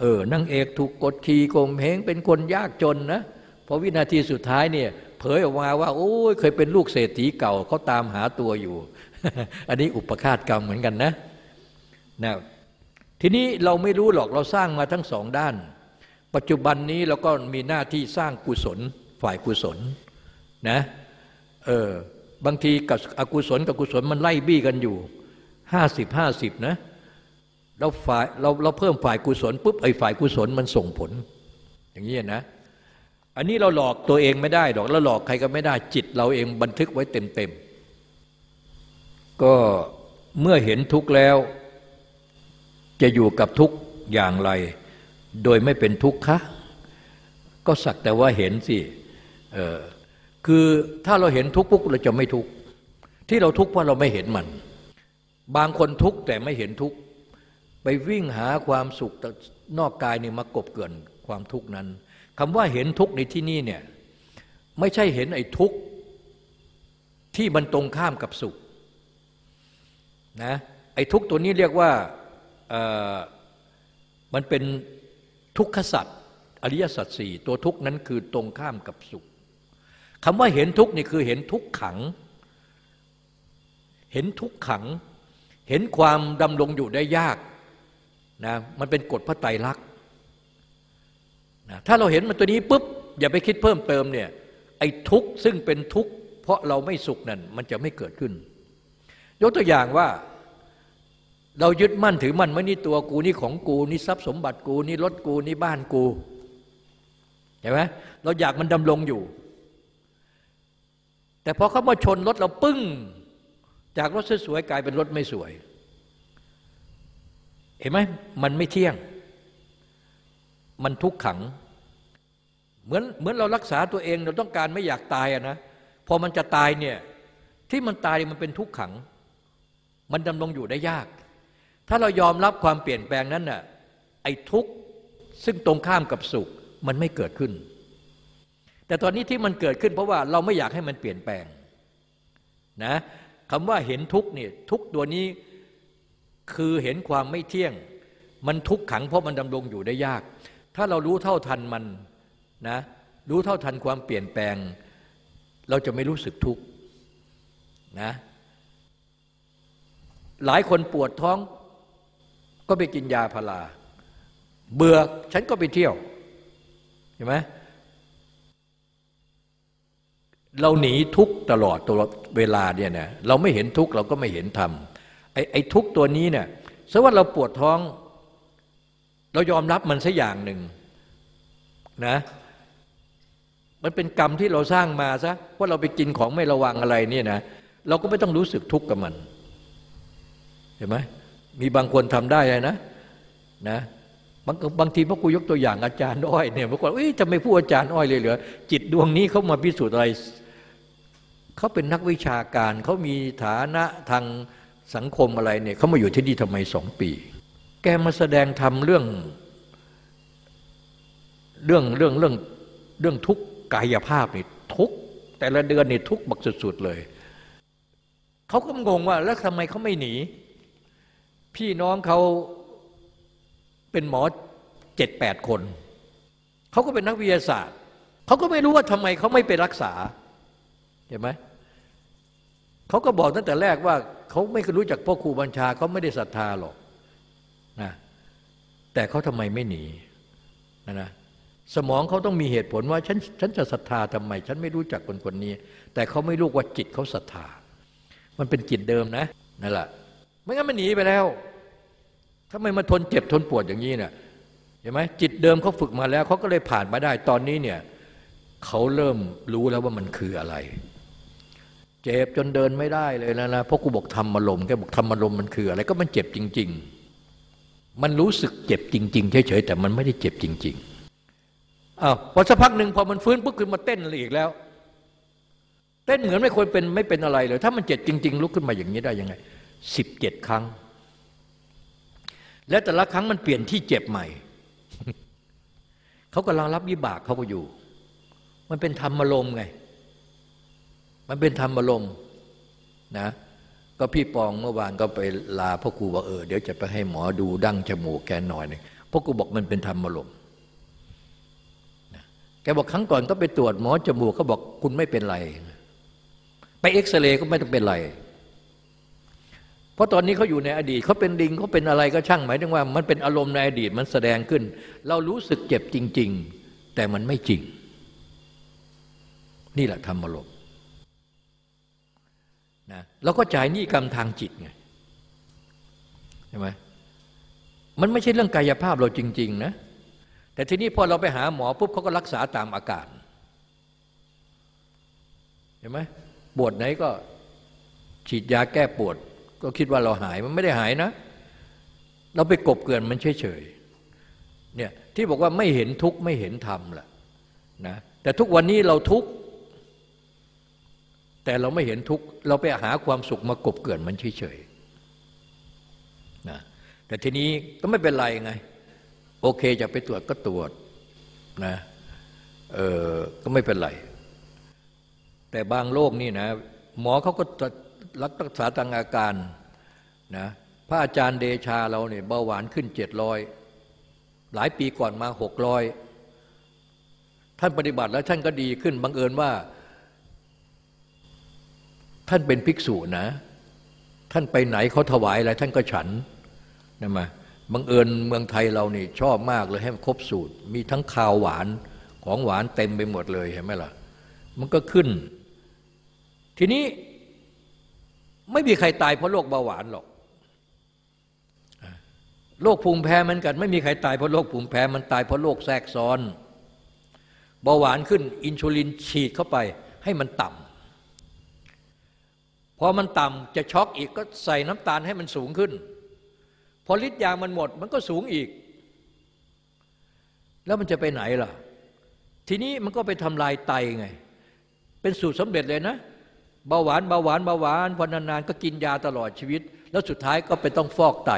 เออนางเอกถูกกดขี่โกมเหงเป็นคนยากจนนะพอวินาทีสุดท้ายเนี่ยเผยออกมาว่า โอ้ยเคยเป็นลูกเศรษฐีเก่าเขาตามหาตัวอยู่ อันนี้อุปคาตกรรมเหมือนกันนะนะทีนี้เราไม่รู้หรอกเราสร้างมาทั้งสองด้าน ปัจจุบันนี้เราก็มีหน้าที่สร้างกุศล ฝ่ายกุศลนะเออบางทีกับอกุศลกับกุศลมันไล่บี้กันอยู่ห้าสิบห้าสิบนะเราฝ่ายเราเราเพิ่มฝ่ายกุศลปุ๊บไอ้ฝ่ายกุศลมันส่งผล อย่างนี้นะ อันนี้เราหลอกตัวเองไม่ได้หรอกแล้วหลอกใครก็ไม่ได้จิต เราเองบันทึกไว้เต็มๆก็เมื่อเห็นทุกข์แล้ว จะอยู่กับทุกข์อย่างไร โดยไม่เป็นทุกข์คะ ก็สักแต่ว่าเห็นสิ เออคือถ้าเราเห็นทุกข์ปุ๊บเราจะไม่ทุกข์ที่เราทุกข์เพราะเราไม่เห็นมัน บางคนทุกข์แต่ไม่เห็นทุกข์ไปวิ่งหาความสุขนอกกายนี่มากบเกินความทุกข์นั้นคำว่าเห็นทุกข์ในที่นี่เนี่ยไม่ใช่เห็นไอ้ทุกข์ที่มันตรงข้ามกับสุขนะไอ้ทุกข์ตัวนี้เรียกว่ามันเป็นทุกขสัตว์อริยสัจสี่ตัวทุกข์นั้นคือตรงข้ามกับสุข คำว่าเห็นทุกข์นี่คือเห็นทุกขัง เห็นทุกขัง เห็นความดำรงอยู่ได้ยากนะมันเป็นกฎพระไตรลักษณ์นะถ้าเราเห็นมันตัวนี้ปุ๊บอย่าไปคิดเพิ่มเติมเนี่ยไอ้ทุกข์ซึ่งเป็นทุกข์เพราะเราไม่สุขนั่นมันจะไม่เกิดขึ้น ยกตัวอย่างว่าเรายึดมั่นถือมั่นว่านี่ตัวกูนี่ของกูนี่ทรัพย์สมบัติกูนี่รถกูนี่บ้านกูเห็นไหมเราอยากมันดำรงอยู่ แต่พอเขามาชนรถเราปึ้ง จากรถสวยๆกลายเป็นรถไม่สวย เห็นไหมมันไม่เที่ยง มันทุกขัง เหมือนเหมือนเรารักษาตัวเองเราต้องการไม่อยากตายอะนะพอมันจะตายเนี่ยที่มันตายมันเป็นทุกขัง มันดำรงอยู่ได้ยาก ถ้าเรายอมรับความเปลี่ยนแปลงนั้นน่ะไอ้ทุกข์ซึ่งตรงข้ามกับสุขมันไม่เกิดขึ้น แต่ตอนนี้ที่มันเกิดขึ้นเพราะว่าเราไม่อยากให้มันเปลี่ยนแปลงนะคำว่าเห็นทุกเนี่ยทุกตัวนี้คือเห็นความไม่เที่ยง มันทุกขังเพราะมันดำรงอยู่ได้ยาก ถ้าเรารู้เท่าทันมันนะรู้เท่าทันความเปลี่ยนแปลง เราจะไม่รู้สึกทุกข์นะหลายคนปวดท้องก็ไปกินยาพาราเบื่อฉันก็ไปเที่ยวเห็นไหม เราหนีทุกตลอดตลอดเวลาเนี่ยนะเราไม่เห็นทุกเราก็ไม่เห็นธรรมไอ้ไอ้ทุกตัวนี้เนี่ยสมมติเราปวดท้อง เรายอมรับมันสักอย่างหนึ่งนะมันเป็นกรรมที่เราสร้างมาซะว่าเราไปกินของไม่ระวังอะไรเนี่ยนะเราก็ไม่ต้องรู้สึกทุกข์กับมันเห็นไหมมีบางคนทำได้เลยนะนะบางบางทีพวกกูยกตัวอย่างอาจารย์อ้อยเนี่ยบางคนเอ้ยจะไม่พูดอาจารย์อ้อยเลยเหรอจิตดวงนี้เขามาพิสูจน์อะไร เขาเป็นนักวิชาการเขามีฐานะทางสังคมอะไรเนี่ยเขามาอยู่ที่นี่ทำไมสองปี แกมาแสดงทำเรื่องเรื่องเรื่องเรื่องเรื่องทุกกายภาพนี่ทุกแต่ละเดือนนี่ทุกบักสุดๆเลยเขาก็งงว่าแล้วทำไมเขาไม่หนี พี่น้องเขาเป็นหมอเจ็ดแปดคน เขาก็เป็นนักวิทยาศาสตร์ เขาก็ไม่รู้ว่าทำไมเขาไม่ไปรักษา เห็นไหมเขาก็บอกตั้งแต่แรกว่าเขาไม่รู้จักพ่อครูบัญชาเขาไม่ได้ศรัทธาหรอกนะแต่เขาทำไมไม่หนีนะนะสมองเขาต้องมีเหตุผลว่าฉันฉันจะศรัทธาทำไม ฉันไม่รู้จักคนคนนี้ แต่เขาไม่รู้ว่าจิตเขาศรัทธา มันเป็นจิตเดิมนะนั่นแหละไม่งั้นมันหนีไปแล้วทำไมมาทนเจ็บทนปวดอย่างนี้เนี่ยเห็นไหมจิตเดิมเขาฝึกมาแล้วเขาก็เลยผ่านมาได้ตอนนี้เนี่ยเขาเริ่มรู้แล้วว่ามันคืออะไร เจ็บจนเดินไม่ได้เลยนะนะเพราะกูบอกทำมาลมแกบอกทำมาลมมันคืออะไรก็มันเจ็บจริง ๆ มันรู้สึกเจ็บจริง ๆ เฉยๆแต่มันไม่ได้เจ็บจริงๆอ้าวพอสักพักหนึ่งพอมันฟื้นปุ๊บขึ้นมาเต้นอีกแล้ว เต้นเหมือนไม่ควรเป็นไม่เป็นอะไรเลย ถ้ามันเจ็บจริง ๆ ลุกขึ้นมาอย่างนี้ได้ยังไงสิบเจ็ดครั้ง และแต่ละครั้งมันเปลี่ยนที่เจ็บใหม่เขากำลังรับวิบากเขาก็อยู่ มันเป็นธรรมอารมไง มันเป็นธรรมอารมณ์นะก็พี่ปองเมื่อวานก็ไปลาพ่อครูบอกเออเดี๋ยวจะไปให้หมอดูดั้งจมูกแกหน่อยนึงพ่อครูบอกมันเป็นธรรมอารมณ์แกบอกครั้งก่อนก็ไปตรวจหมอจมูกเขาบอกคุณไม่เป็นไร ไปเอ็กซเรย์ก็ไม่ต้องเป็นไร เพราะตอนนี้เขาอยู่ในอดีตเขาเป็นดิงเขาเป็นอะไรก็ช่างหมายถึงว่า มันเป็นอารมณ์ในอดีตมันแสดงขึ้น เรารู้สึกเจ็บจริง ๆ แต่มันไม่จริง นี่แหละธรรมอารมณ์ นะเราก็จ่ายหนี้กรรมทางจิตไงใช่ไหมมันไม่ใช่เรื่องกายภาพเราจริง ๆ นะ แต่ทีนี้พอเราไปหาหมอปุ๊บเขาก็รักษาตามอาการเห็นไหมปวดไหนก็ฉีดยาแก้ปวด ก็คิดว่าเราหายมันไม่ได้หายนะ เราไปกบเกินมันเฉยๆเนี่ยที่บอกว่าไม่เห็นทุกข์ไม่เห็นธรรมล่ะนะแต่ทุกวันนี้เราทุกข์ แต่เราไม่เห็นทุกข์เราไปหาความสุขมากบเกินมันเฉยๆนะแต่ทีนี้ก็ไม่เป็นไรไง โอเคจะไปตรวจก็ตรวจนะเออก็ไม่เป็นไร แต่บางโรคนี่นะ หมอเขาก็รักษาตามอาการนะพระอาจารย์เดชาเราเนี่ยเบาหวานขึ้นเจ็ดร้อยหลายปีก่อนมาหกร้อยท่านปฏิบัติแล้วท่านก็ดีขึ้นบังเอิญว่า ท่านเป็นภิกษุนะ ท่านไปไหนเขาถวายอะไรท่านก็ฉันนะมาบังเอิญเมืองไทยเรานี่ชอบมากเลยให้ครบสูตร มีทั้งข้าวหวานของหวานเต็มไปหมดเลยเห็นไหมล่ะ มันก็ขึ้น ทีนี้ไม่มีใครตายเพราะโรคเบาหวานหรอกโรคภูมิแพ้เหมือนกัน ไม่มีใครตายเพราะโรคภูมิแพ้มันตายเพราะโรคแทรกซ้อนเบาหวานขึ้นอินซูลินฉีดเข้าไปให้มันต่ำ พอมันต่ำจะช็อกอีกก็ใส่น้ำตาลให้มันสูงขึ้น พอฤทธิ์ยามันหมดมันก็สูงอีก แล้วมันจะไปไหนล่ะ ทีนี้มันก็ไปทำลายไตไง เป็นสูตรสำเร็จเลยนะเบาหวานเบาหวานเบาหวานพอนานๆก็กินยาตลอดชีวิต แล้วสุดท้ายก็ไปต้องฟอกไต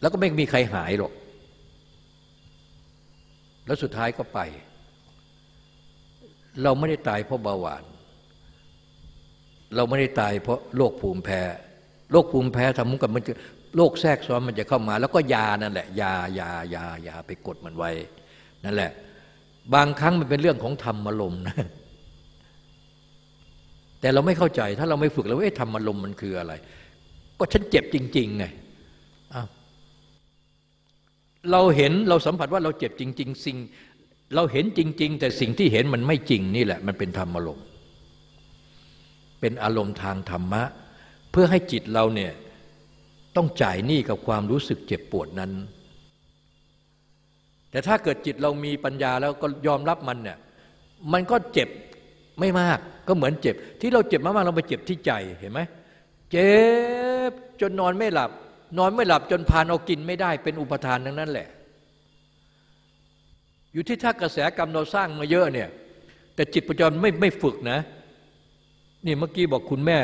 แล้วก็ไม่มีใครหายหรอก แล้วสุดท้ายก็ไป เราไม่ได้ตายเพราะเบาหวาน เราไม่ได้ตายเพราะโรคภูมิแพ้โรคภูมิแพ้ทำมุกับมันจะโรคแทรกซ้อนมันจะเข้ามา แล้วก็ยานั่นแหละยายายายาไปกดมันไว้ นั่นแหละ บางครั้งมันเป็นเรื่องของธรรมอารมนะแต่เราไม่เข้าใจถ้าเราไม่ฝึกแล้วเอ๊ะธรรมอารมมันคืออะไร ก็ฉันเจ็บจริง ๆ ไงเราเห็นเราสัมผัสว่าเราเจ็บจริง ๆ สิ่ง เราเห็นจริง ๆ แต่สิ่งที่เห็นมันไม่จริงนี่แหละ มันเป็นธรรมอารมณ์ เป็นอารมณ์ทางธรรมะ เพื่อให้จิตเราเนี่ยต้องจ่ายหนี้กับความรู้สึกเจ็บปวดนั้น แต่ถ้าเกิดจิตเรามีปัญญาแล้วก็ยอมรับมันเนี่ยมันก็เจ็บไม่มากก็เหมือนเจ็บ ที่เราเจ็บมากๆเราไปเจ็บที่ใจเห็นไหมเจ็บจนนอนไม่หลับ นอนไม่หลับจนพานเอากินไม่ได้เป็นอุปทานทั้งนั้นแหละ อยู่ที่ถ้ากระแสกรรมเราสร้างมาเยอะเนี่ยแต่จิตประจรไม่ไม่ฝึกนะ นี่เมื่อกี้บอกคุณแม่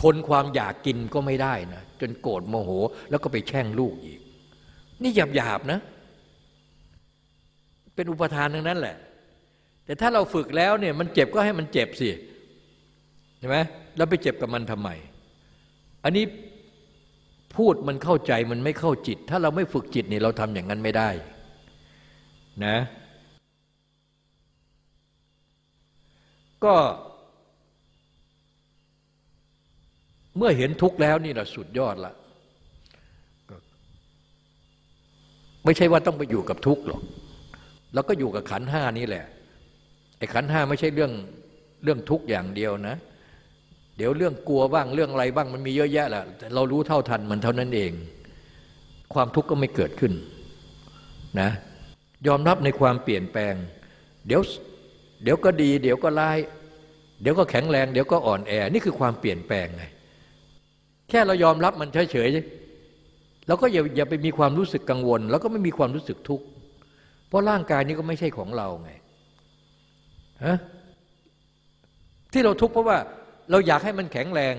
ทนความอยากกินก็ไม่ได้นะจนโกรธโมโห แล้วก็ไปแช่งลูกอีก นี่หยาบหยาบนะ เป็นอุปทานทั้งนั้นแหละ แต่ถ้าเราฝึกแล้วเนี่ยมันเจ็บก็ให้มันเจ็บสิใช่ไหมแล้วไปเจ็บกับมันทำไม อันนี้พูดมันเข้าใจมันไม่เข้าจิต ถ้าเราไม่ฝึกจิตนี่เราทำอย่างนั้นไม่ได้นะก็ เมื่อเห็นทุกข์แล้วนี่แหละสุดยอดละไม่ใช่ว่าต้องไปอยู่กับทุกข์หรอกเราก็อยู่กับขันห้านี่แหละไอ้ขันห้าไม่ใช่เรื่องเรื่องทุกข์อย่างเดียวนะ เดี๋ยวเรื่องกลัวบ้างเรื่องอะไรบ้างมันมีเยอะแยะแหละแต่เรารู้เท่าทันมันเท่านั้นเอง ความทุกข์ก็ไม่เกิดขึ้นนะยอมรับในความเปลี่ยนแปลง เดี๋ยวเดี๋ยวก็ดี เดี๋ยวก็ร้าย เดี๋ยวก็แข็งแรง เดี๋ยวก็อ่อนแอ นี่คือความเปลี่ยนแปลงไง แค่เรายอมรับมันเฉยๆเราก็อย่าอย่าไปมีความรู้สึกกังวล แล้วก็ไม่มีความรู้สึกทุกข์เพราะร่างกายนี้ก็ไม่ใช่ของเราไงฮะที่เราทุกข์เพราะว่าเราอยากให้มันแข็งแรง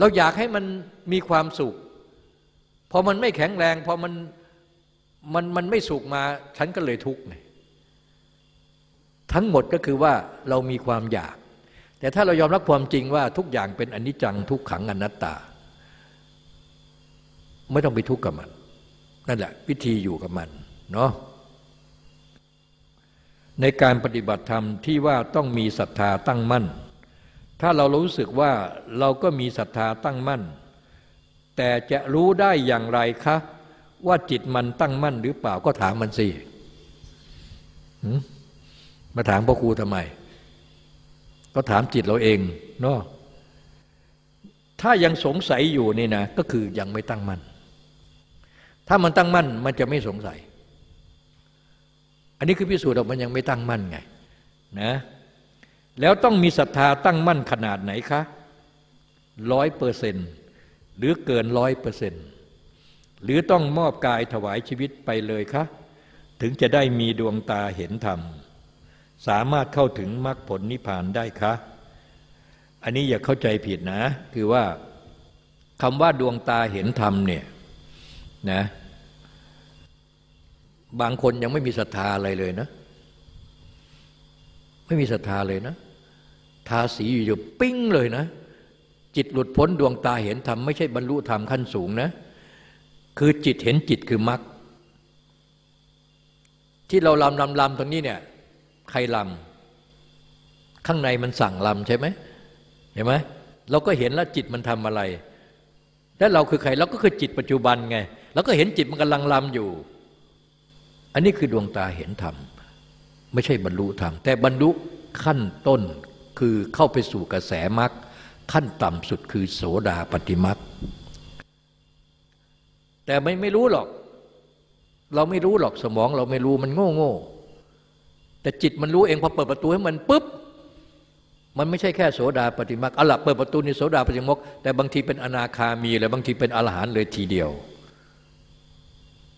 เราอยากให้มันมีความสุขพอมันไม่แข็งแรงพอมันมันมันไม่สุขมา ฉันก็เลยทุกข์ไงทั้งหมดก็คือว่าเรามีความอยาก แต่ถ้าเรายอมรับความจริงว่าทุกอย่างเป็นอนิจจังทุกขังอนัตตา ไม่ต้องไปทุกข์กับมัน นั่นแหละวิธีอยู่กับมันเนาะในการปฏิบัติธรรมที่ว่าต้องมีศรัทธาตั้งมั่น ถ้าเรารู้สึกว่าเราก็มีศรัทธาตั้งมั่น แต่จะรู้ได้อย่างไรคะ ว่าจิตมันตั้งมั่นหรือเปล่าก็ถามมันสิมาถามพ่อครูทำไม ก็ถามจิตเราเองเนาะถ้ายังสงสัยอยู่นี่นะก็คือยังไม่ตั้งมั่นถ้ามันตั้งมั่นมันจะไม่สงสัย อันนี้คือพิสูจน์ว่ามันยังไม่ตั้งมั่นไงนะแล้วต้องมีศรัทธาตั้งมั่นขนาดไหนคะร้อยเปอร์เซนต์หรือเกินร้อยเปอร์เซนต์หรือต้องมอบกายถวายชีวิตไปเลยคะถึงจะได้มีดวงตาเห็นธรรม สามารถเข้าถึงมรรคผลนิพพานได้คะ อันนี้อย่าเข้าใจผิดนะ คือว่าคำว่าดวงตาเห็นธรรมเนี่ยนะบางคนยังไม่มีศรัทธาอะไรเลยนะ ไม่มีศรัทธาเลยนะ ทาสีอยู่ๆปิ้งเลยนะ จิตหลุดพ้นดวงตาเห็นธรรมไม่ใช่บรรลุธรรมขั้นสูงนะ คือจิตเห็นจิตคือมรรคที่เราลำลำลำตรงนี้เนี่ย ใครลำข้างในมันสั่งลำใช่ไหมเห็นไหมเราก็เห็นแล้วจิตมันทำอะไร แล้วเราคือใครเราก็คือจิตปัจจุบันไงเราก็เห็นจิตมันกำลังลำอยู่ อันนี้คือดวงตาเห็นธรรมไม่ใช่บรรลุธรรมแต่บรรลุขั้นต้นคือเข้าไปสู่กระแสมรรคขั้นต่ำสุดคือโสดาปฏิมรรคแต่ไม่ไม่รู้หรอก เราไม่รู้หรอกสมองเราไม่รู้มันโง่โง่ แต่จิตมันรู้เองพอเปิดประตูให้มันปุ๊บมันไม่ใช่แค่โสดาปฏิมรรคเอาละเปิดประตูนี่โสดาปฏิมรรแต่บางทีเป็นอนาคามีเลยบางทีเป็นอรหันต์เลยทีเดียว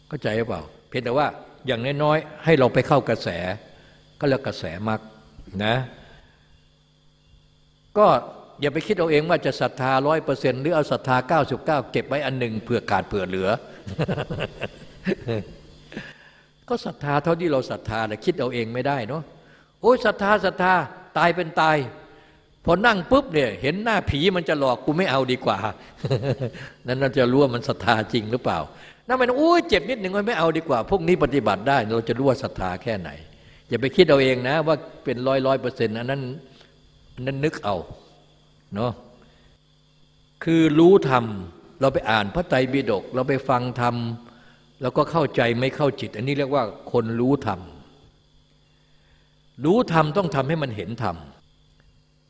เข้าใจหรือเปล่า เพียงแต่ว่าอย่างน้อยๆให้เราไปเข้ากระแส ก็เรียกกระแสมรรคนะ ก็อย่าไปคิดเอาเองว่าจะศรัทธาร้อยเปอร์เซ็นต์หรือเอาศรัทธาเก้าสิบเก้าเก็บไว้อันหนึ่งเผื่อขาดเผื่อเหลือ ก็ศรัทธาเท่าที่เราศรัทธาแต่คิดเอาเองไม่ได้เนาะโอ้ยศรัทธาศรัทธาตายเป็นตาย พอนั่งปุ๊บเนี่ย เห็นหน้าผีมันจะหลอกกูไม่เอาดีกว่า นั้นเราจะรู้ว่ามันศรัทธาจริงหรือเปล่านั่นมันโอ้ยเจ็บนิดหนึ่งไม่เอาดีกว่า พวกนี้ปฏิบัติได้ เราจะรู้ว่าศรัทธาแค่ไหน อย่าไปคิดเอาเองนะ ว่าเป็นร้อยร้อยเปอร์เซ็นต์อันนั้นนั้นนึกเอาเนาะคือรู้ธรรม เราไปอ่านพระไตรปิฎกเราไปฟังธรรม แล้วก็เข้าใจไม่เข้าจิต อันนี้เรียกว่าคนรู้ธรรม รู้ธรรมต้องทำให้มันเห็นธรรม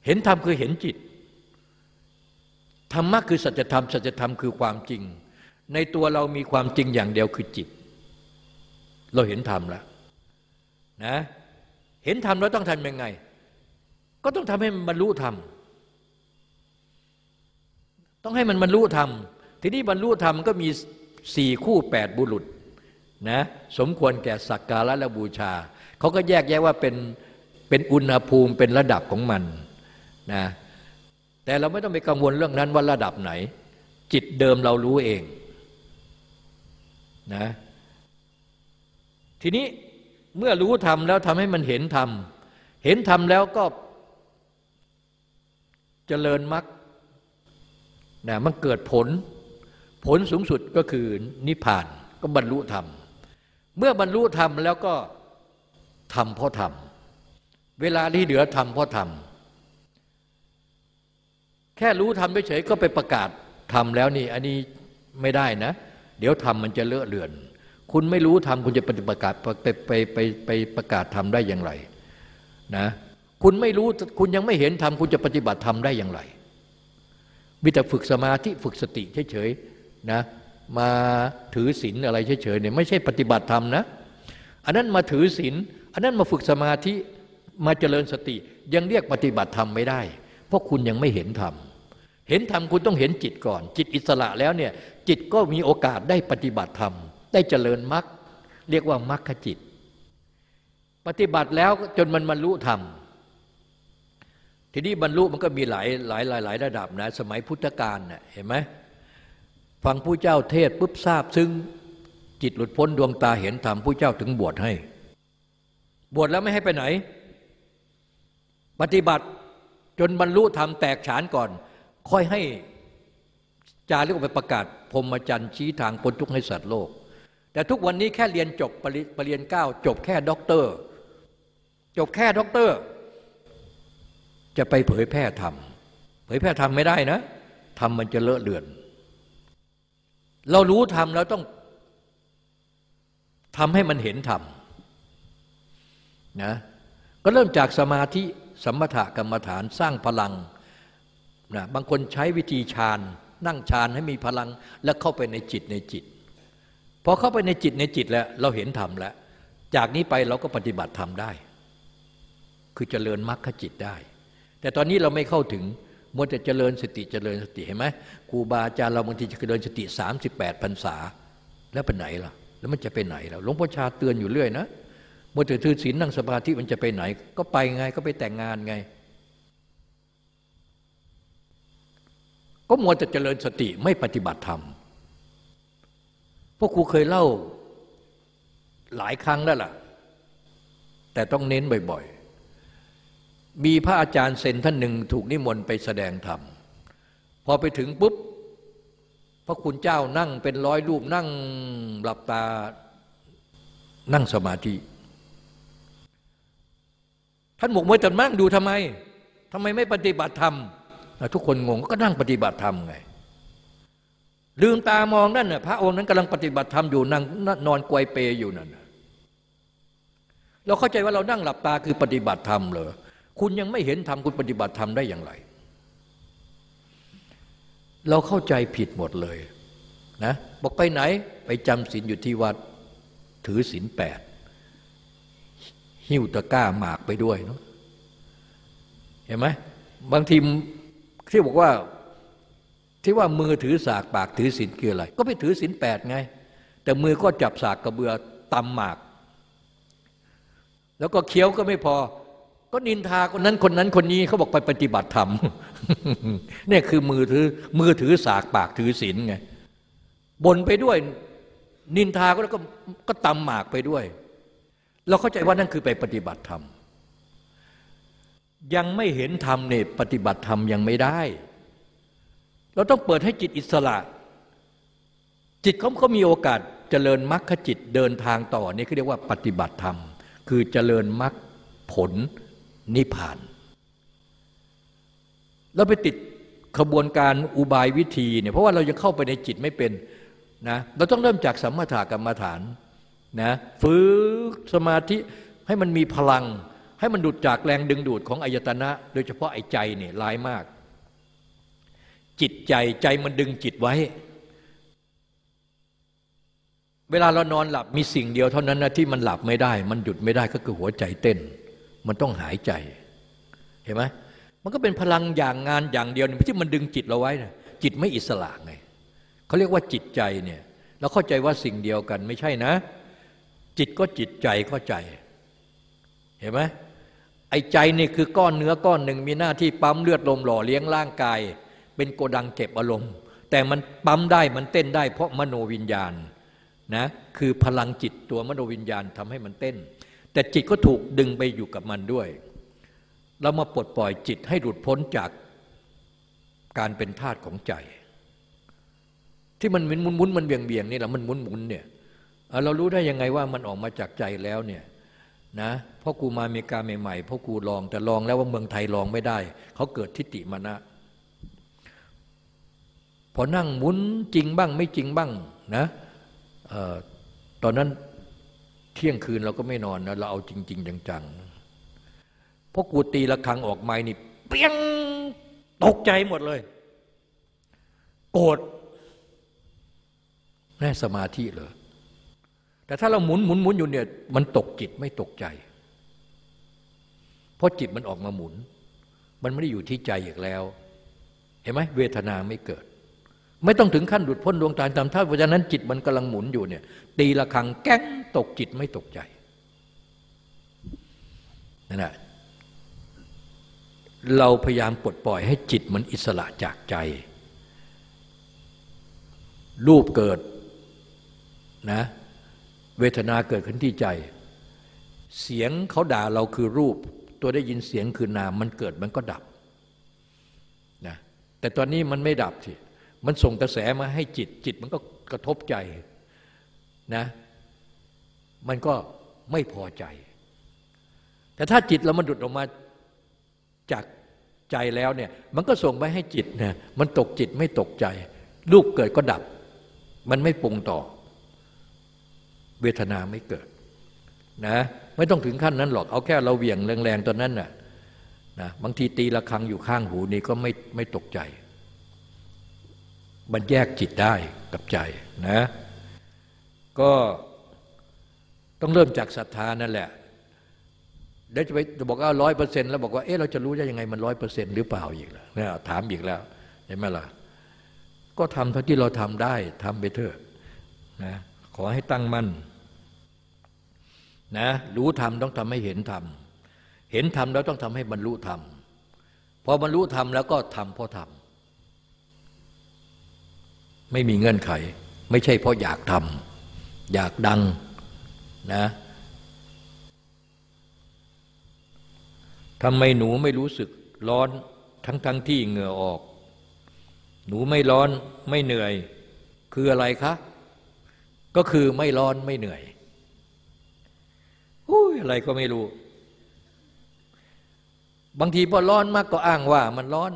เห็นธรรมคือเห็นจิต ธรรมะคือสัจธรรม สัจธรรมคือความจริง ในตัวเรามีความจริงอย่างเดียวคือจิต เราเห็นธรรมแล้วนะเห็นธรรมแล้วต้องทำยังไง ก็ต้องทำให้มันบรรลุธรรม ต้องให้มันบรรลุธรรม ทีนี้บรรลุธรรมก็มี สี่คู่แปดบุรุษนะสมควรแก่สักการะและบูชา เขาก็แยกแยะว่าเป็นเป็นอุณหภูมิเป็นระดับของมันนะแต่เราไม่ต้องไปกังวลเรื่องนั้นว่าระดับไหน จิตเดิมเรารู้เองนะทีนี้เมื่อรู้ธรรมแล้วทำให้มันเห็นธรรม เห็นธรรมแล้วก็จเจริญมรรคนะมันเกิดผล ผลสูงสุดก็คือนิพพานก็บรรลุธรรม เมื่อบรรลุธรรมแล้วก็ทำเพราะธรรมเวลาที่เหลือทำเพราะธรรมแค่รู้ทำเฉยก็ไปประกาศทำแล้วนี่อันนี้ไม่ได้นะ เดี๋ยวทำมันจะเลอะเลือน คุณไม่รู้ทำคุณจะปฏิบัติไปไปไปไปประกาศทำได้อย่างไรนะคุณไม่รู้คุณยังไม่เห็นทำคุณจะปฏิบัติทำได้อย่างไร มีแต่ฝึกสมาธิฝึกสติเฉยๆ นะมาถือศีลอะไรเฉยๆเนี่ยไม่ใช่ปฏิบัติธรรมนะ อันนั้นมาถือศีลอันนั้นมาฝึกสมาธิมาเจริญสติ ยังเรียกปฏิบัติธรรมไม่ได้ เพราะคุณยังไม่เห็นธรรมเห็นธรรมคุณต้องเห็นจิตก่อน จิตอิสระแล้วเนี่ยจิตก็มีโอกาสได้ปฏิบัติธรรม ได้เจริญมรรคเรียกว่ามรรคจิต ปฏิบัติแล้วจนมันบรรลุธรรมทีนี้บรรลุมันก็มีหลายหลายหลายระดับนะ สมัยพุทธกาลเน่ยเห็นไหม ฟังผู้เจ้าเทศปุ๊บทราบซึ่งจิตหลุดพ้นดวงตาเห็นธรรมผู้เจ้าถึงบวชให้ บวชแล้วไม่ให้ไปไหน ปฏิบัติจนบรรลุธรรมแตกฉานก่อน ค่อยให้จารึกไปประกาศพรหมจรรย์ชี้ทางพ้นทุกข์ให้สัตว์โลก แต่ทุกวันนี้แค่เรียนจบปริปรญญาเก้าจบแค่ด็อกเตอร์ จบแค่ด็อกเตอร์ จะไปเผยแพร่ธรรมเผยแพร่ธรรมไม่ได้นะธรรมมันจะเลอะเลือน เรารู้ธรรมแล้วต้องทำให้มันเห็นธรรมนะก็เริ่มจากสมาธิสมถกรรมฐานสร้างพลังนะบางคนใช้วิธีฌานนั่งฌานให้มีพลังแล้วเข้าไปในจิตในจิตพอเข้าไปในจิตในจิตแล้ว เราเห็นธรรมแล้ว จากนี้ไปเราก็ปฏิบัติธรรมได้ คือเจริญมรรคจิตได้ แต่ตอนนี้เราไม่เข้าถึง มัวแต่เจริญสติเจริญสติเห็นไหมครูบาอาจารย์เราบางทีจะเจริญสติ 38พรรษา แล้วไปไหนล่ะ แล้วมันจะไปไหนล่ะหลวงพ่อชาเตือนอยู่เรื่อยนะมัวแต่ถือศีลนั่งสมาธิมันจะไปไหน ก็ไปไงก็ไปแต่งงานไง ก็มัวแต่เจริญสติไม่ปฏิบัติธรรมพวกครูเคยเล่าหลายครั้งแล้วล่ะ แต่ต้องเน้นบ่อย มีพระอาจารย์เซนท่านหนึ่งถูกนิมนต์ไปแสดงธรรม พอไปถึงปุ๊บ พระคุณเจ้านั่งเป็นร้อยรูปนั่งหลับตานั่งสมาธิ ท่านหมกมุ่แต่นั่งดูทำไมทำไมไม่ปฏิบัติธรรม ทุกคนงงก็นั่งปฏิบัติธรรมไง ลืมตามองนั่นน่ะพระองค์นั้นกำลังปฏิบัติธรรมอยู่นั่งนอนกวยเปยอยู่นั่นเราเข้าใจว่าเรานั่งหลับตาคือปฏิบัติธรรมเหรอ คุณยังไม่เห็นธรรมคุณปฏิบัติธรรมได้อย่างไร เราเข้าใจผิดหมดเลยนะบอกไปไหนไปจำศีลอยู่ที่วัดถือศีลแปดหิ้วตะก้าหมากไปด้วยเนาะเห็นไหมบางทีที่บอกว่าที่ว่ามือถือสากปากถือศีลคืออะไร ก็ไปถือศีลแปดไง แต่มือก็จับสากกระเบือตำหมาก แล้วก็เคี้ยวก็ไม่พอ ก็นินทาคนนั้นคนนั้นคนนี้เขาบอกไปปฏิบัติธรรมเนี่ยคือมือถือมือถือสากปากถือศีลไงบ่นไปด้วย นินทาก็แล้วก็ก็ตำหมากไปด้วย เราเข้าใจว่านั่นคือไปปฏิบัติธรรม ยังไม่เห็นธรรมเนี่ยปฏิบัติธรรมยังไม่ได้ เราต้องเปิดให้จิตอิสระ จิตเขาเขามีโอกาสเจริญมรรคจิตเดินทางต่อนี่คือเรียกว่าปฏิบัติธรรม คือเจริญมรรคผล นิพพานเราไปติดขบวนการอุบายวิธีเนี่ยเพราะว่าเรายังเข้าไปในจิตไม่เป็นนะเราต้องเริ่มจากสัมมาถากรรมฐานนะฝึกสมาธิให้มันมีพลัง ให้มันดูดจากแรงดึงดูดของอายตนะ โดยเฉพาะไอ้ใจเนี่ยร้ายมาก จิตใจใจมันดึงจิตไว้ เวลาเรานอนหลับมีสิ่งเดียวเท่านั้นนะที่มันหลับไม่ได้ มันหยุดไม่ได้ก็คือหัวใจเต้น มันต้องหายใจ เห็นไหมมันก็เป็นพลังอย่างงานอย่างเดียวที่มันดึงจิตเราไว้นะจิตไม่อิสระไงเขาเรียกว่าจิตใจเนี่ยเราเข้าใจว่าสิ่งเดียวกันไม่ใช่นะ จิตก็จิตใจก็ใจ เห็นไหมไอ้ใจนี่คือก้อนเนื้อก้อนหนึ่งมีหน้าที่ปั๊มเลือดลมหล่อเลี้ยงร่างกาย เป็นโกดังเก็บอารมณ์ แต่มันปั๊มได้มันเต้นได้เพราะมโนวิญญาณนะคือพลังจิตตัวมโนวิญญาณทำให้มันเต้น แต่จิตก็ถูกดึงไปอยู่กับมันด้วย เรามาปลดปล่อยจิตให้หลุดพ้นจากการเป็นธาตุของใจ ที่มันมุนมุนมันเบี่ยงเบี่ยงนี่แหละมันมุนมุนเนี่ยเรารู้ได้ยังไงว่ามันออกมาจากใจแล้วเนี่ยนะพ่อกูมาอเมริกาใหม่ๆพ่อกูลองแต่ลองแล้วว่าเมืองไทยลองไม่ได้ เขาเกิดทิฏฐิมานะพอนั่งหมุนจริงบ้างไม่จริงบ้างนะออตอนนั้น เที่ยงคืนเราก็ไม่นอนนะเราเอาจริง ๆ จังๆพราะกูตีระฆังออกไม้นี่เปี้ยงตกใจหมดเลย โกรธแน่สมาธิเหรอแต่ถ้าเราหมุนหมุนหมุนอยู่เนี่ยมันตกจิตไม่ตกใจ เพราะจิตมันออกมาหมุน มันไม่ได้อยู่ที่ใจอีกแล้ว เห็นไหมเวทนาไม่เกิด ไม่ต้องถึงขั้นหลุดพ้นดวงตาตามท่าเพราะฉะนั้นจิตมันกำลังหมุนอยู่เนี่ย ตีละครังแก้งตกจิตไม่ตกใจนั่นแหละเราพยายามปลดปล่อยให้จิตมันอิสระจากใจ รูปเกิดนะ เวทนาเกิดขึ้นที่ใจ เสียงเขาด่าเราคือรูป ตัวได้ยินเสียงคือนามมันเกิดมันก็ดับนะแต่ตอนนี้มันไม่ดับที มันส่งกระแสมาให้จิต จิตมันก็กระทบใจนะ มันก็ไม่พอใจ แต่ถ้าจิตเรามันดุดออกมาจากใจแล้วเนี่ย มันก็ส่งไปให้จิตนี่ยมันตกจิตไม่ตกใจรูปเกิดก็ดับ มันไม่ปรุงต่อ เวทนาไม่เกิดนะไม่ต้องถึงขั้นนั้นหรอก เอาแค่เราเหวี่ยงแรงๆตอนนั้นน่ะนะบางทีตีระฆังอยู่ข้างหูนี่ก็ไม่ไม่ตกใจ มันแยกจิตได้กับใจนะก็ต้องเริ่มจากศรัทธานั่นแหละเดี๋ยวจะไปจะบอกว่าร้อยเปอร์เซ็นต์แล้วบอกว่าเอ๊ะเราจะรู้ได้ยังไงมันร้อยเปอร์เซ็นต์หรือเปล่าอีกแล่ะเนี่ยถามอีกแล้วเห็นไหมล่ะก็ทำเท่าที่เราทำได้ทำไปเถอะนะขอให้ตั้งมั่นนะรู้ธรรมต้องทำให้เห็นธรรมเห็นธรรมแล้วต้องทำให้บรรลุธรรมพอบรรลุธรรมแล้วก็ทำเพราะทำ ไม่มีเงื่อนไข ไม่ใช่เพราะอยากทำอยากดังนะทำไมหนูไม่รู้สึกร้อนทั้งทั้งที่เหงื่อออก หนูไม่ร้อนไม่เหนื่อย คืออะไรคะ ก็คือไม่ร้อนไม่เหนื่อยอุ้ยอะไรก็ไม่รู้ บางทีพอร้อนมากก็อ้างว่ามันร้อน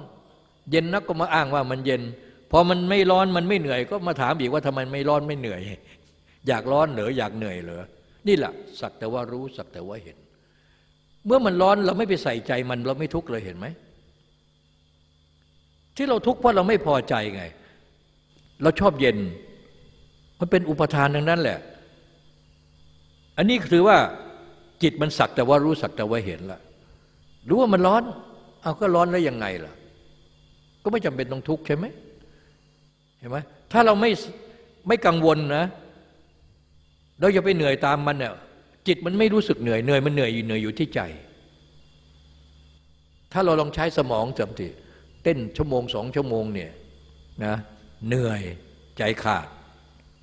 เย็นนักก็มาอ้างว่ามันเย็น พอมันไม่ร้อนมันไม่เหนื่อย ก็มาถามอีกว่าทำไมไม่ร้อนไม่เหนื่อย อยากร้อนเหรออยากเหนื่อยเหรอนี่แหละสักแต่ว่ารู้สักแต่ว่าเห็น เมื่อมันร้อนเราไม่ไปใส่ใจมันเราไม่ทุกข์เลยเห็นไหมที่เราทุกข์เพราะเราไม่พอใจไง เราชอบเย็น มันเป็นอุปทานดังนั้นแหละ อันนี้คือว่าจิตมันสักแต่ว่ารู้สักแต่ว่าเห็นละรู้ว่ามันร้อน เอาก็ร้อนแล้วยังไงล่ะ ก็ไม่จำเป็นต้องทุกข์ใช่ไหม เห็นไหมถ้าเราไม่ไม่กังวลนะเราอย่าไปเหนื่อยตามมันเนี่ยจิตมันไม่รู้สึกเหนื่อยเหนื่อยมันเหนื่อยอยู่เหนื่อยอยู่ที่ใจ ถ้าเราลองใช้สมองจำทีเต้นชั่วโมงสองชั่วโมงเนี่ยนะเหนื่อยใจขาด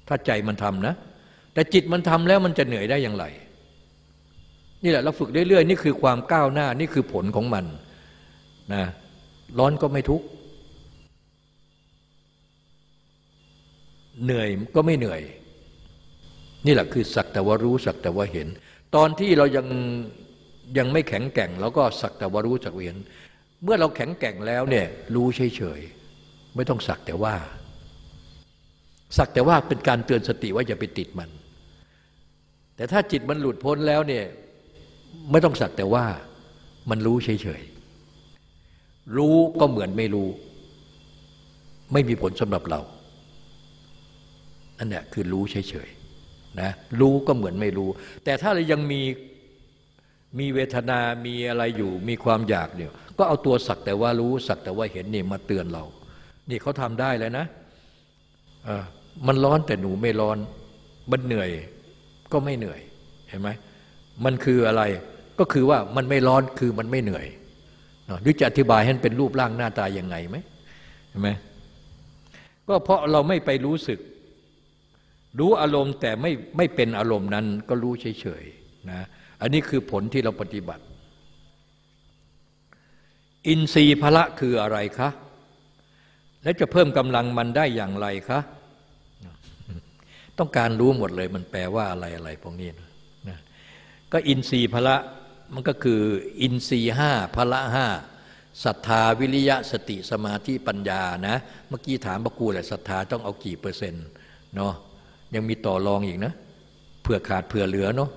ถ้าใจมันทำนะ แต่จิตมันทำแล้วมันจะเหนื่อยได้อย่างไร นี่แหละเราฝึกเรื่อยๆ นี่คือความก้าวหน้านี่คือผลของมันนะร้อนก็ไม่ทุกข์ เหนื่อยก็ไม่เหนื่อย นี่แหละคือสักแต่ว่ารู้สักแต่ว่าเห็น ตอนที่เรายังยังไม่แข็งแกร่งเราก็สักแต่ว่ารู้สักเห็น เมื่อเราแข็งแกร่งแล้วเนี่ยรู้เฉยๆไม่ต้องสักแต่ว่า สักแต่ว่าเป็นการเตือนสติว่าอย่าไปติดมัน แต่ถ้าจิตมันหลุดพ้นแล้วเนี่ยไม่ต้องสักแต่ว่ามันรู้เฉยๆรู้ก็เหมือนไม่รู้ ไม่มีผลสำหรับเรา อันเนี้ยคือรู้เฉยๆนะรู้ก็เหมือนไม่รู้ แต่ถ้าเรายังมีมีเวทนามีอะไรอยู่ มีความอยากเนี่ย ก็เอาตัวสักแต่ว่ารู้สักแต่ว่าเห็นนี่มาเตือนเรา นี่เขาทำได้แล้วนะมันร้อนแต่หนูไม่ร้อน มันเหนื่อยก็ไม่เหนื่อยเห็นไหมมันคืออะไรก็คือว่ามันไม่ร้อนคือมันไม่เหนื่อยหรือจะอธิบายให้เป็นรูปร่างหน้าตายังไงไหมเห็นไหมก็เพราะเราไม่ไปรู้สึก รู้อารมณ์แต่ไม่ไม่เป็นอารมณ์นั้นก็รู้เฉยๆนะอันนี้คือผลที่เราปฏิบัติ อินทรีย์พละคืออะไรคะ และจะเพิ่มกำลังมันได้อย่างไรคะต้องการรู้หมดเลยมันแปลว่าอะไรอะไรพวกนี้นะก็อินทรีย์พละมันก็คืออินทรีย์ห้าพละห้าศรัทธาวิริยะสติสมาธิปัญญานะ เมื่อกี้ถามพระกูแหละศรัทธาต้องเอากี่เปอร์เซ็นต์เนาะ ยังมีต่อรองอีกนะเผื่อขาดเผื่อเหลือเนาะ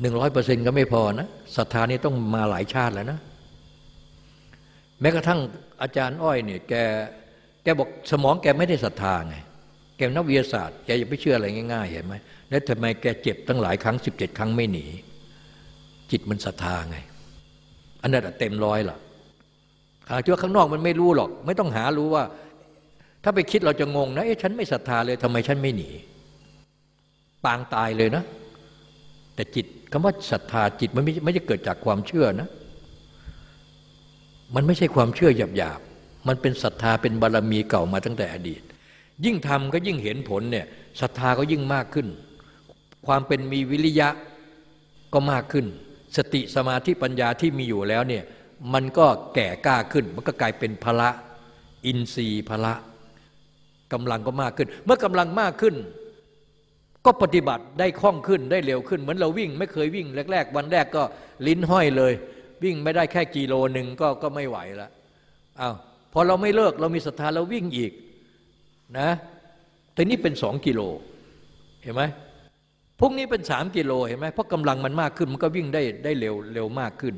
หนึ่งร้อยเปอร์เซ็นต์ก็ไม่พอนะศรัทธานี่ต้องมาหลายชาติแล้วนะ แม้กระทั่งอาจารย์อ้อยเนี่ยแกแกบอกสมองแกไม่ได้ศรัทธาไงแกนักวิทยาศาสตร์แกอย่าไปเชื่ออะไรง่ายๆเห็นไหมแล้วทำไมแกเจ็บตั้งหลายครั้งสิบเจ็ดครั้งไม่หนี จิตมันศรัทธาไง อันนั้นเต็มร้อยล่ะหาเจ้าข้างนอกมันไม่รู้หรอก ไม่ต้องหารู้ว่า ถ้าไปคิดเราจะงงนะเอ๊ะฉันไม่ศรัทธาเลยทำไมฉันไม่หนี ปางตายเลยนะ แต่จิตคำว่าศรัทธาจิตมันไม่ไม่จะเกิดจากความเชื่อนะ มันไม่ใช่ความเชื่อหยาบๆมันเป็นศรัทธาเป็นบารรมีเก่ามาตั้งแต่อดีต ยิ่งทำก็ยิ่งเห็นผลเนี่ยศรัทธาก็ยิ่งมากขึ้น ความเป็นมีวิริยะก็มากขึ้น สติสมาธิปัญญาที่มีอยู่แล้วเนี่ยมันก็แก่กล้าขึ้น มันก็กลายเป็นพละ อินทรีย์พละ กำลังก็มากขึ้น เมื่อกำลังมากขึ้น ก็ปฏิบัติได้คล่องขึ้นได้เร็วขึ้น เหมือนเราวิ่งไม่เคยวิ่งแรก ๆ วันแรกก็ลิ้นห้อยเลย วิ่งไม่ได้แค่กิโลหนึ่งก็ก็ไม่ไหวละอ้าวพอเราไม่เลิกเรามีศรัทธาเราวิ่งอีกนะแต่นี่เป็นสองกิโลเห็นไหมพวกนี้เป็นสามกิโลเห็นไหมเพราะกำลังมันมากขึ้นมันก็วิ่งได้ได้เร็วเร็วมากขึ้น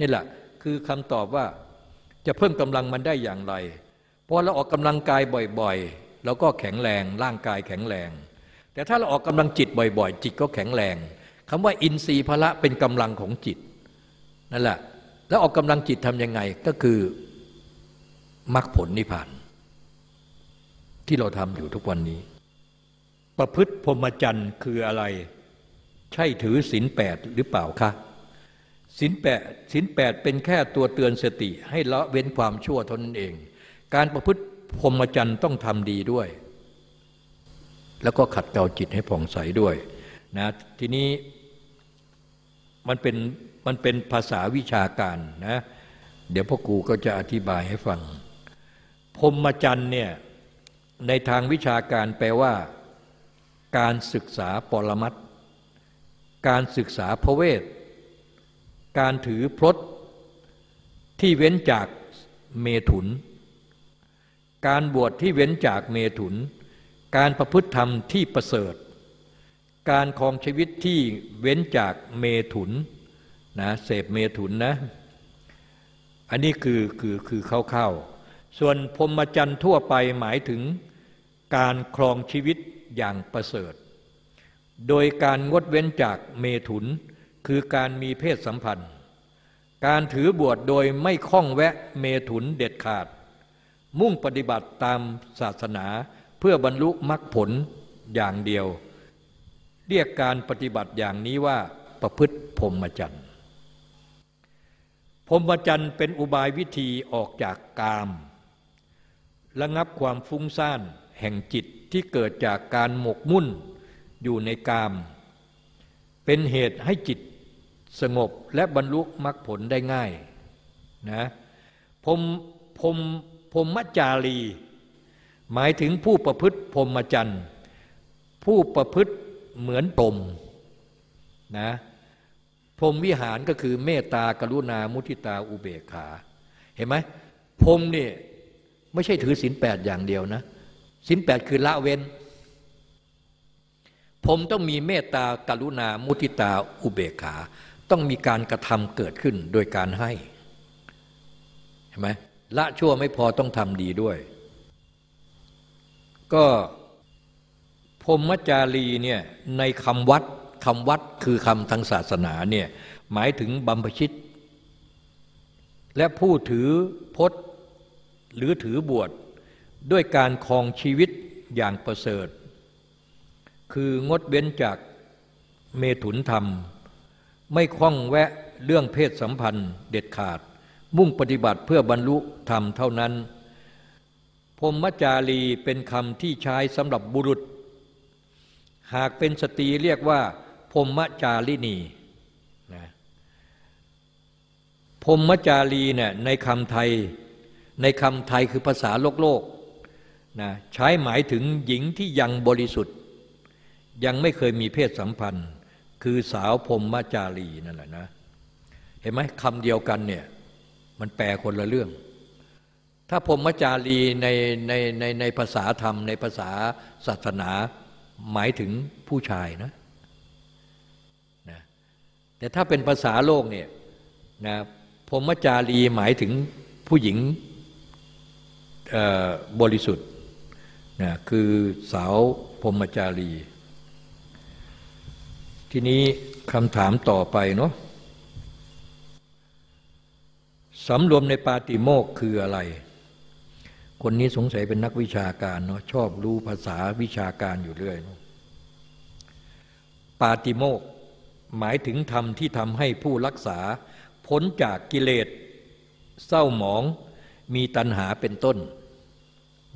นี่แหละคือคำตอบว่าจะเพิ่มกำลังมันได้อย่างไร พอเราออกกำลังกายบ่อยๆเราก็แข็งแรงร่างกายแข็งแรง แต่ถ้าเราออกกำลังจิตบ่อยๆ จิตก็แข็งแรงคำว่าอินทรีย์พละเป็นกำลังของจิตนั่นแหละแล้วออกกำลังจิตทำยังไงก็คือมรรคผลนิพพาน ที่เราทำอยู่ทุกวันนี้ ประพฤติพรหมจรรย์คืออะไร ใช่ถือศีลแปดหรือเปล่าคะศีลแปดศีลแปดเป็นแค่ตัวเตือนสติ ให้ละเว้นความชั่วเท่านั้นเอง การประพฤติพรหมจรรย์ต้องทำดีด้วย แล้วก็ขัดเกลาจิตให้ผ่องใสด้วยนะทีนี้มันเป็นมันเป็นภาษาวิชาการนะเดี๋ยวพ่อครูก็จะอธิบายให้ฟังพรหมจรรย์เนี่ยในทางวิชาการแปลว่า การศึกษาปรมัตการศึกษาพระเวท การถือพรตที่เว้นจากเมถุน การบวชที่เว้นจากเมถุน การประพฤติธรรมที่ประเสริฐ การครองชีวิตที่เว้นจากเมถุนนะเสพเมถุนนะอันนี้คือคือคือเข้าๆส่วนพรหมจรรย์ทั่วไปหมายถึงการครองชีวิตอย่างประเสริฐ โดยการงดเว้นจากเมถุน คือการมีเพศสัมพันธ์ การถือบวชโดยไม่คล้องแวะเมถุนเด็ดขาด มุ่งปฏิบัติตามศาสนาเพื่อบรรลุมรรคผลอย่างเดียว เรียกการปฏิบัติอย่างนี้ว่าประพฤติพรหมจรรย์พรหมจรรย์เป็นอุบายวิธีออกจากกาม ระงับความฟุ้งซ่านแห่งจิตที่เกิดจากการหมกมุ่นอยู่ในกาม เป็นเหตุให้จิตสงบและบรรลุมรรคผลได้ง่ายนะพรมพรม พรมจารี หมายถึงผู้ประพฤติพรหมจรรย์ผู้ประพฤติเหมือนตมนะพรมวิหารก็คือเมตตากรุณามุทิตาอุเบกขา เห็นไหมพรมเนี่ยไม่ใช่ถือศีลแปดอย่างเดียวนะศีลแปดคือละเว้นผมต้องมีเมตตากรุณามุทิตาอุเบกขา ต้องมีการกระทำเกิดขึ้นโดยการให้เห็นไหม ละชั่วไม่พอต้องทำดีด้วย ก็พรมจารีเนี่ยในคำวัดคำวัดคือคำทางศาสนาเนี่ยหมายถึงบัมพชิต และผู้ถือพจน์หรือถือบวชด้วยการครองชีวิตอย่างประเสริฐ คืองดเว้นจากเมถุนธรรม ไม่คล้องแวะเรื่องเพศสัมพันธ์เด็ดขาด มุ่งปฏิบัติเพื่อบรรลุธรรมเท่านั้นพรมจารีเป็นคำที่ใช้สำหรับบุรุษ หากเป็นสตรีเรียกว่าพรมจารินีนะพรมจารีเนี่ยในคำไทย ในคำไทยคือภาษาโลกโลกนะใช้หมายถึงหญิงที่ยังบริสุทธิ์ ยังไม่เคยมีเพศสัมพันธ์ คือสาวพรมจารีนั่นแหละนะ เห็นไหมคำเดียวกันเนี่ย มันแปลคนละเรื่อง ถ้าพรมจารีในในในในภาษาธรรม ในภาษาศาสนาหมายถึงผู้ชายนะนะแต่ถ้าเป็นภาษาโลกเนี่ยนะพรมจารีหมายถึงผู้หญิงบริสุทธิ์นะคือสาวพรมจารี ทีนี้คำถามต่อไปเนาะ สำรวมในปาติโมกคืออะไร คนนี้สงสัยเป็นนักวิชาการเนาะชอบรู้ภาษาวิชาการอยู่เรื่อย ปาติโมกหมายถึงธรรมที่ทำให้ผู้รักษา พ้นจากกิเลสเศร้าหมองมีตัณหาเป็นต้น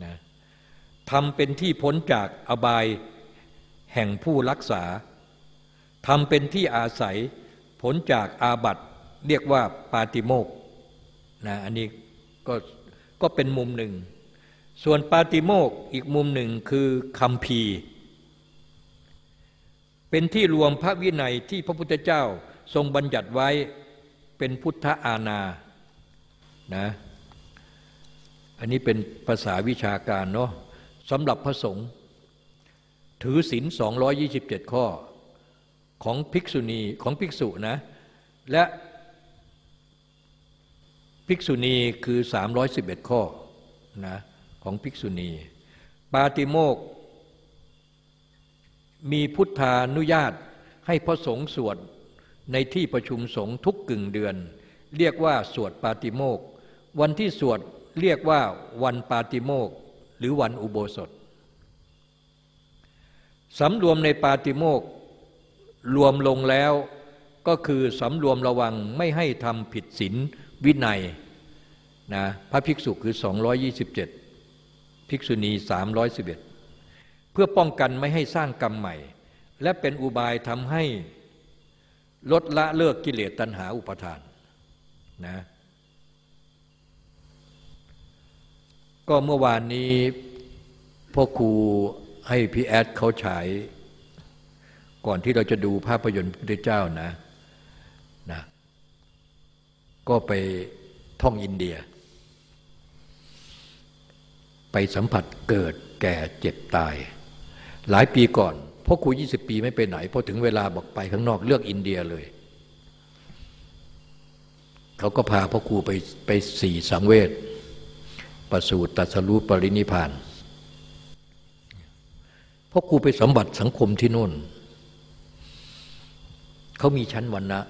นะทำเป็นที่พ้นจากอบายแห่งผู้รักษาทำเป็นที่อาศัยพ้นจากอาบัตเรียกว่าปาติโมก นะอันนี้ก็ก็เป็นมุมหนึ่ง ส่วนปาติโมกอีกมุมหนึ่งคือคำพีเป็นที่รวมพระวินัยที่พระพุทธเจ้าทรงบัญญัติไว้เป็นพุทธอาณานะอันนี้เป็นภาษาวิชาการเนาะสำหรับพระสงฆ์ถือศีล227 ข้อของภิกษุณีของภิกษุนะและ ภิกษุณีคือ 311 ข้อนะของภิกษุณี ปาติโมก มีพุทธานุญาตให้พระสงฆ์สวดในที่ประชุมสงฆ์ทุกกึ่งเดือน เรียกว่าสวดปาติโมก วันที่สวดเรียกว่าวันปาติโมก หรือวันอุโบสถสำรวมในปาติโมกรวมลงแล้วก็คือสำรวมระวังไม่ให้ทำผิดศีล วินัยนะพระภิกษุคือ 227 ภิกษุณี 311 เพื่อป้องกันไม่ให้สร้างกรรมใหม่ และเป็นอุบายทำให้ลดละเลิกกิเลสตัณหาอุปทานนะก็เมื่อวานนี้พ่อครูให้พี่แอดเขาฉาย ก่อนที่เราจะดูภาพยนตร์พระเจ้านะ ก็ไปท่องอินเดีย ไปสัมผัสเกิดแก่เจ็บตาย หลายปีก่อนพ่อครูยี่สิบปีไม่ไปไหนพอถึงเวลาบอกไปข้างนอกเลือกอินเดียเลย เขาก็พาพ่อครูไปไปสี่สังเวชประสูติตัสรู้ปรินิพานพ่อครูไปสัมบัติสังคมที่นู่น เขามีชั้นวันนะ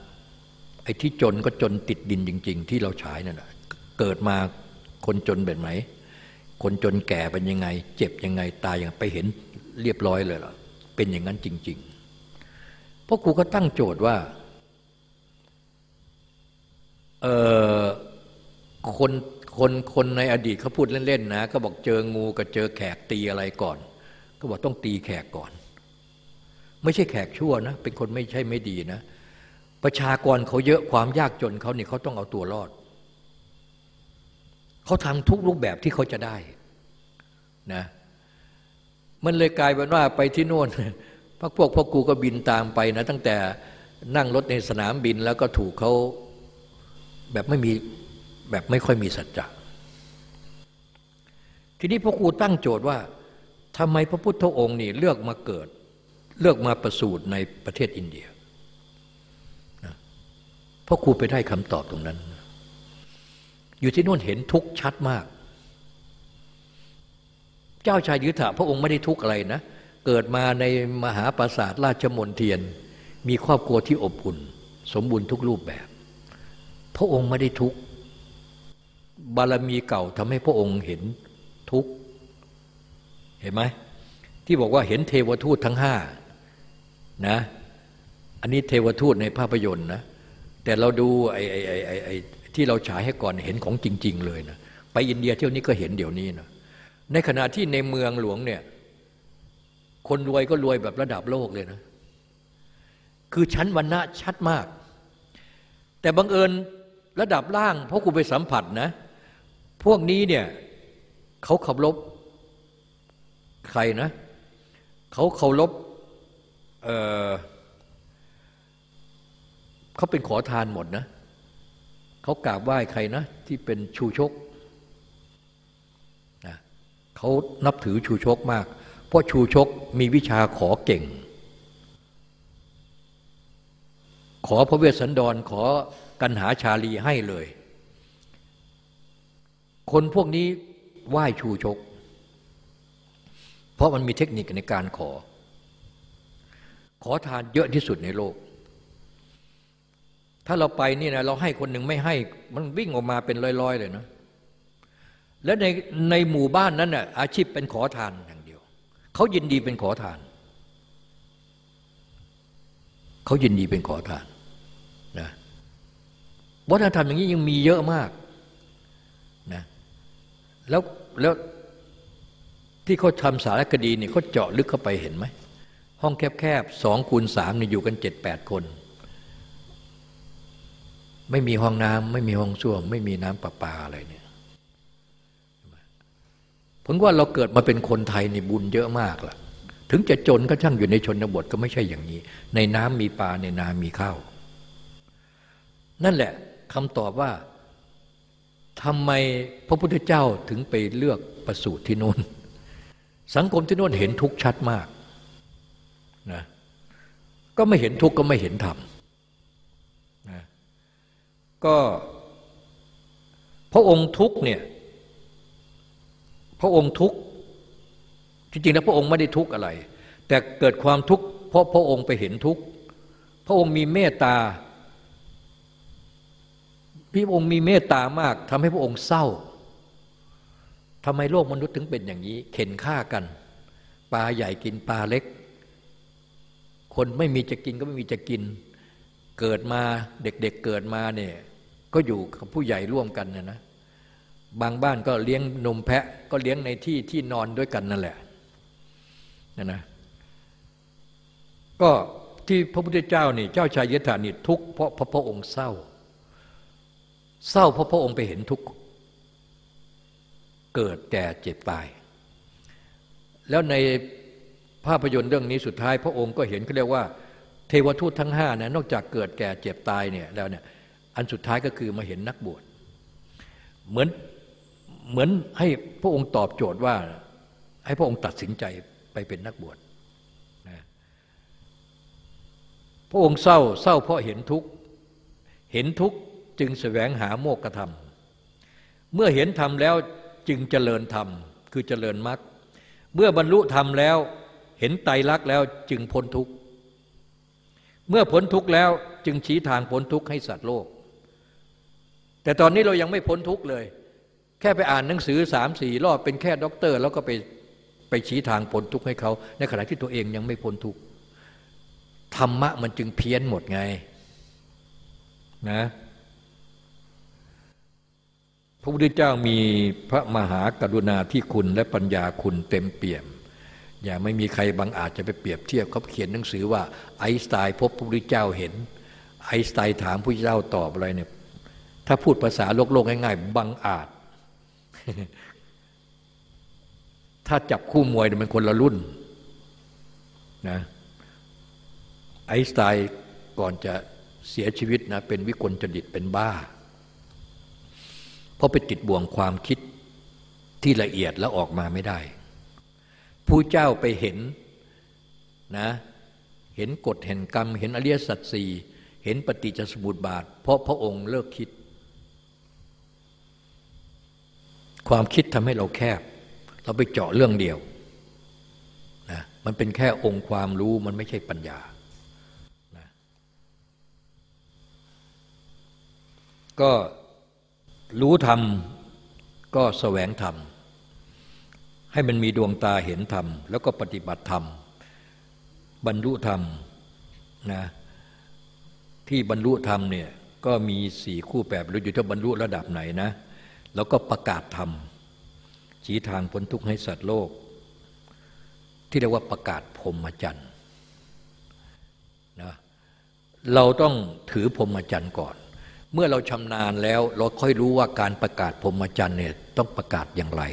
ไอ้ที่จนก็จนติดดินจริง ๆ ที่เราฉายนั่นแหะเกิดมาคนจนแบบไหน คนจนแก่เป็นยังไง เจ็บยังไงตายย่างไปเห็นเรียบร้อยเลยล่ะ เป็นอย่างนั้นจริง ๆ เพราะครูก็ตั้งโจทย์ว่าเออคนคนคนในอดีตเขาพูดเล่นๆนะก็บอกเจองูกับเจอแขกตีอะไรก่อน ก็บอกต้องตีแขกก่อน ไม่ใช่แขกชั่วนะ เป็นคนไม่ใช่ไม่ดีนะ ประชากรเขาเยอะความยากจนเขาเนี่ยเขาต้องเอาตัวรอด เขาทำทุกรูปแบบที่เขาจะได้นะมันเลยกลายเป็นว่าไปที่โน่นพักพวกพ่อกูก็บินตามไปนะตั้งแต่นั่งรถในสนามบินแล้วก็ถูกเขาแบบไม่มีแบบไม่ค่อยมีสัจจะทีนี้พ่อครูตั้งโจทย์ว่าทำไมพระพุทธองค์นี่เลือกมาเกิด เลือกมาประสูติในประเทศอินเดีย พ่อครูไปได้คำตอบตรงนั้น อยู่ที่โน่นเห็นทุกชัดมาก เจ้าชายยุทธะพระองค์ไม่ได้ทุกข์อะไรนะ เกิดมาในมหาปราสาทราชมนเทียน มีครอบครัวที่อบอุ่น สมบูรณ์ทุกรูปแบบ พระองค์ไม่ได้ทุกข์บารมีเก่าทำให้พระองค์เห็นทุกข์เห็นไหมที่บอกว่าเห็นเทวทูตทั้งห้านะ อันนี้เทวทูตในภาพยนตร์นะ แต่เราดูไอ้ไอ้ไอ้ไอ้ที่เราฉายให้ก่อนเห็นของจริง ๆ เลยนะไปอินเดียเที่ยวนี้ก็เห็นเดี๋ยวนี้นะในขณะที่ในเมืองหลวงเนี่ยคนรวยก็รวยแบบระดับโลกเลยนะ คือชั้นวันณะชัดมาก แต่บังเอิญระดับล่างเพราะกูไปสัมผัสนะ พวกนี้เนี่ยเขาเคารพใครนะ เขาเคารพเเขาเป็นขอทานหมดนะเขากราบไหว้ใครนะ ที่เป็นชูชกเขานับถือชูชกมาก เพราะชูชกมีวิชาขอเก่ง ขอพระเวสสันดรขอกันหาชาลีให้เลย คนพวกนี้ไหว้ชูชก เพราะมันมีเทคนิคในการขอ ขอทานเยอะที่สุดในโลก ถ้าเราไปนี่นะเราให้คนหนึ่งไม่ให้มันวิ่งออกมาเป็นร้อยๆเลยนะและในในหมู่บ้านนั้นน่ะอาชีพเป็นขอทานอย่างเดียวเขายินดีเป็นขอทานเขายินดีเป็นขอทานนะวัฒนธรรมอย่างนี้ยังมีเยอะมากนะแล้วแล้วที่เขาทำสารคดีเนี่ยเขาเจาะลึกเข้าไปเห็นไหม ห้องแคบๆสองคูณสามเนี่ยอยู่กันเจ็ดแปดคน ไม่มีห้องน้ำไม่มีห้องส้วม ไม่มีน้ำประปาอะไรเนี่ยผมว่าเราเกิดมาเป็นคนไทยนี่บุญเยอะมากล่ะ ถึงจะจนก็ช่างอยู่ในชนบทก็ไม่ใช่อย่างนี้ ในน้ำมีปลาในนามีข้าว นั่นแหละคำตอบว่าทำไมพระพุทธเจ้าถึงไปเลือกประสูติที่โน่นสังคมที่โน่นเห็นทุกชัดมากนะก็ไม่เห็นทุกก็ไม่เห็นธรรม ก็พระองค์ทุกเนี่ยพระองค์ทุกจริงๆแล้วพระองค์ไม่ได้ทุกอะไร แต่เกิดความทุกข์เพราะพระองค์ไปเห็นทุกข์พระองค์มีเมตตาพระองค์มีเมตตามากทำให้พระองค์เศร้าทำไมโลกมนุษย์ถึงเป็นอย่างนี้ เข็นฆ่ากัน ปลาใหญ่กินปลาเล็ก คนไม่มีจะกินก็ไม่มีจะกิน เกิดมาเด็กๆเเกิดมาเนี่ย ก็อยู่กับผู้ใหญ่ร่วมกันนะนะบางบ้านก็เลี้ยงนมแพะก็เลี้ยงในที่ที่นอนด้วยกันนั่นแหละนะนะก็ที่พระพุทธเจ้านี่เจ้าชายยถานี่ทุกข์เพราะพระพระองค์เศร้า เศร้าเพราะพระองค์ไปเห็นทุกข์เกิดแก่เจ็บตาย แล้วในภาพยนตร์เรื่องนี้สุดท้ายพระองค์ก็เห็นเขาเรียกว่า เทวทูตทั้งห้านะนอกจากเกิดแก่เจ็บตายเนี่ยแล้วเนี่ย อันสุดท้ายก็คือมาเห็นนักบวชเหมือนเหมือนให้พระองค์ตอบโจทย์ว่า ให้พระองค์ตัดสินใจไปเป็นนักบวชนะพระองค์เศร้าเศร้าเพราะเห็นทุกข์เห็นทุกข์จึงแสวงหาโมกขธรรม เมื่อเห็นธรรมแล้วจึงเจริญธรรม คือเจริญมรรคเมื่อบรรลุธรรมแล้วเห็นไตรลักษณ์แล้วจึงพ้นทุกข์เมื่อพ้นทุกข์แล้วจึงชี้ทางพ้นทุกข์ให้สัตว์โลก แต่ตอนนี้เรายังไม่พ้นทุกข์เลย แค่ไปอ่านหนังสือสามสี่รอบเป็นแค่ด็อกเตอร์ แล้วก็ไปไปชี้ทางพ้นทุกข์ให้เขา ในขณะที่ตัวเองยังไม่พ้นทุกข์ธรรมะมันจึงเพี้ยนหมดไงนะพระพุทธเจ้ามีพระมหากรุณาธิคุณและปัญญาคุณเต็มเปี่ยม อย่าไม่มีใครบางอาจจะไปเปรียบเทียบเขาเขียนหนังสือว่าไอน์สไตน์พบพระพุทธเจ้าเห็น ไอสไตน์ถามพระพุทธเจ้าตอบอะไรเนี่ย ถ้าพูดภาษาโลกโลกง่ายๆบางอาจ ถ้าจับคู่มวยมันคนละรุ่นนะไอสไตน์ก่อนจะเสียชีวิตนะเป็นวิกลจริตเป็นบ้า เพราะไปติดบ่วงความคิดที่ละเอียดแล้วออกมาไม่ได้ผู้เจ้าไปเห็นนะเห็นกฎเห็นกรรม เห็นอริยสัจสี่เห็นปฏิจจสมุปบาท เพราะพระองค์เลิกคิด ความคิดทำให้เราแคบ เราไปเจาะเรื่องเดียวนะมันเป็นแค่องค์ความรู้มันไม่ใช่ปัญญานะก็รู้ธรรมก็แสวงธรรม ให้มันมีดวงตาเห็นธรรม แล้วก็ปฏิบัติธรรม บรรลุธรรมนะที่บรรลุธรรมเนี่ยก็มีสี่คู่แปดรู้อยู่ที่บรรลุระดับไหนนะ แล้วก็ประกาศธรรมชี้ทางพ้นทุกข์ให้สัตว์โลก ที่เรียกว่าประกาศพรมจรรย์นะเราต้องถือพรมจรรย์ก่อน เมื่อเราชำนาญแล้วเราค่อยรู้ว่าการประกาศพรมจรรย์เนี่ยต้องประกาศอย่างไร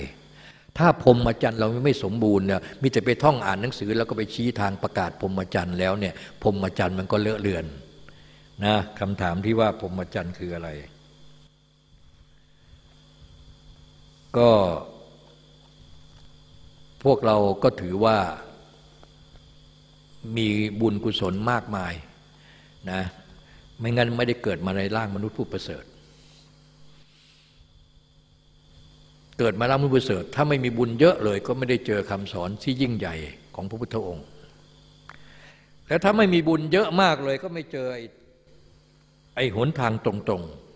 ถ้าพรมจรรย์เราไม่สมบูรณ์เนี่ยมีแต่ไปท่องอ่านหนังสือ แล้วก็ไปชี้ทางประกาศพรมจรรย์แล้วเนี่ยพรมจรรย์มันก็เลอะเลือนนะคำถามที่ว่าพรมจรรย์คืออะไร ก็ พวกเราก็ถือว่ามีบุญกุศลมากมายนะไม่งั้นไม่ได้เกิดมาในร่างมนุษย์ผู้ประเสริฐ เกิดมาร่างมนุษย์ประเสริฐ ถ้าไม่มีบุญเยอะเลยก็ไม่ได้เจอคำสอนที่ยิ่งใหญ่ของพระพุทธองค์และถ้าไม่มีบุญเยอะมากเลยก็ไม่เจอไอ้ไอ้หนทางตรงๆ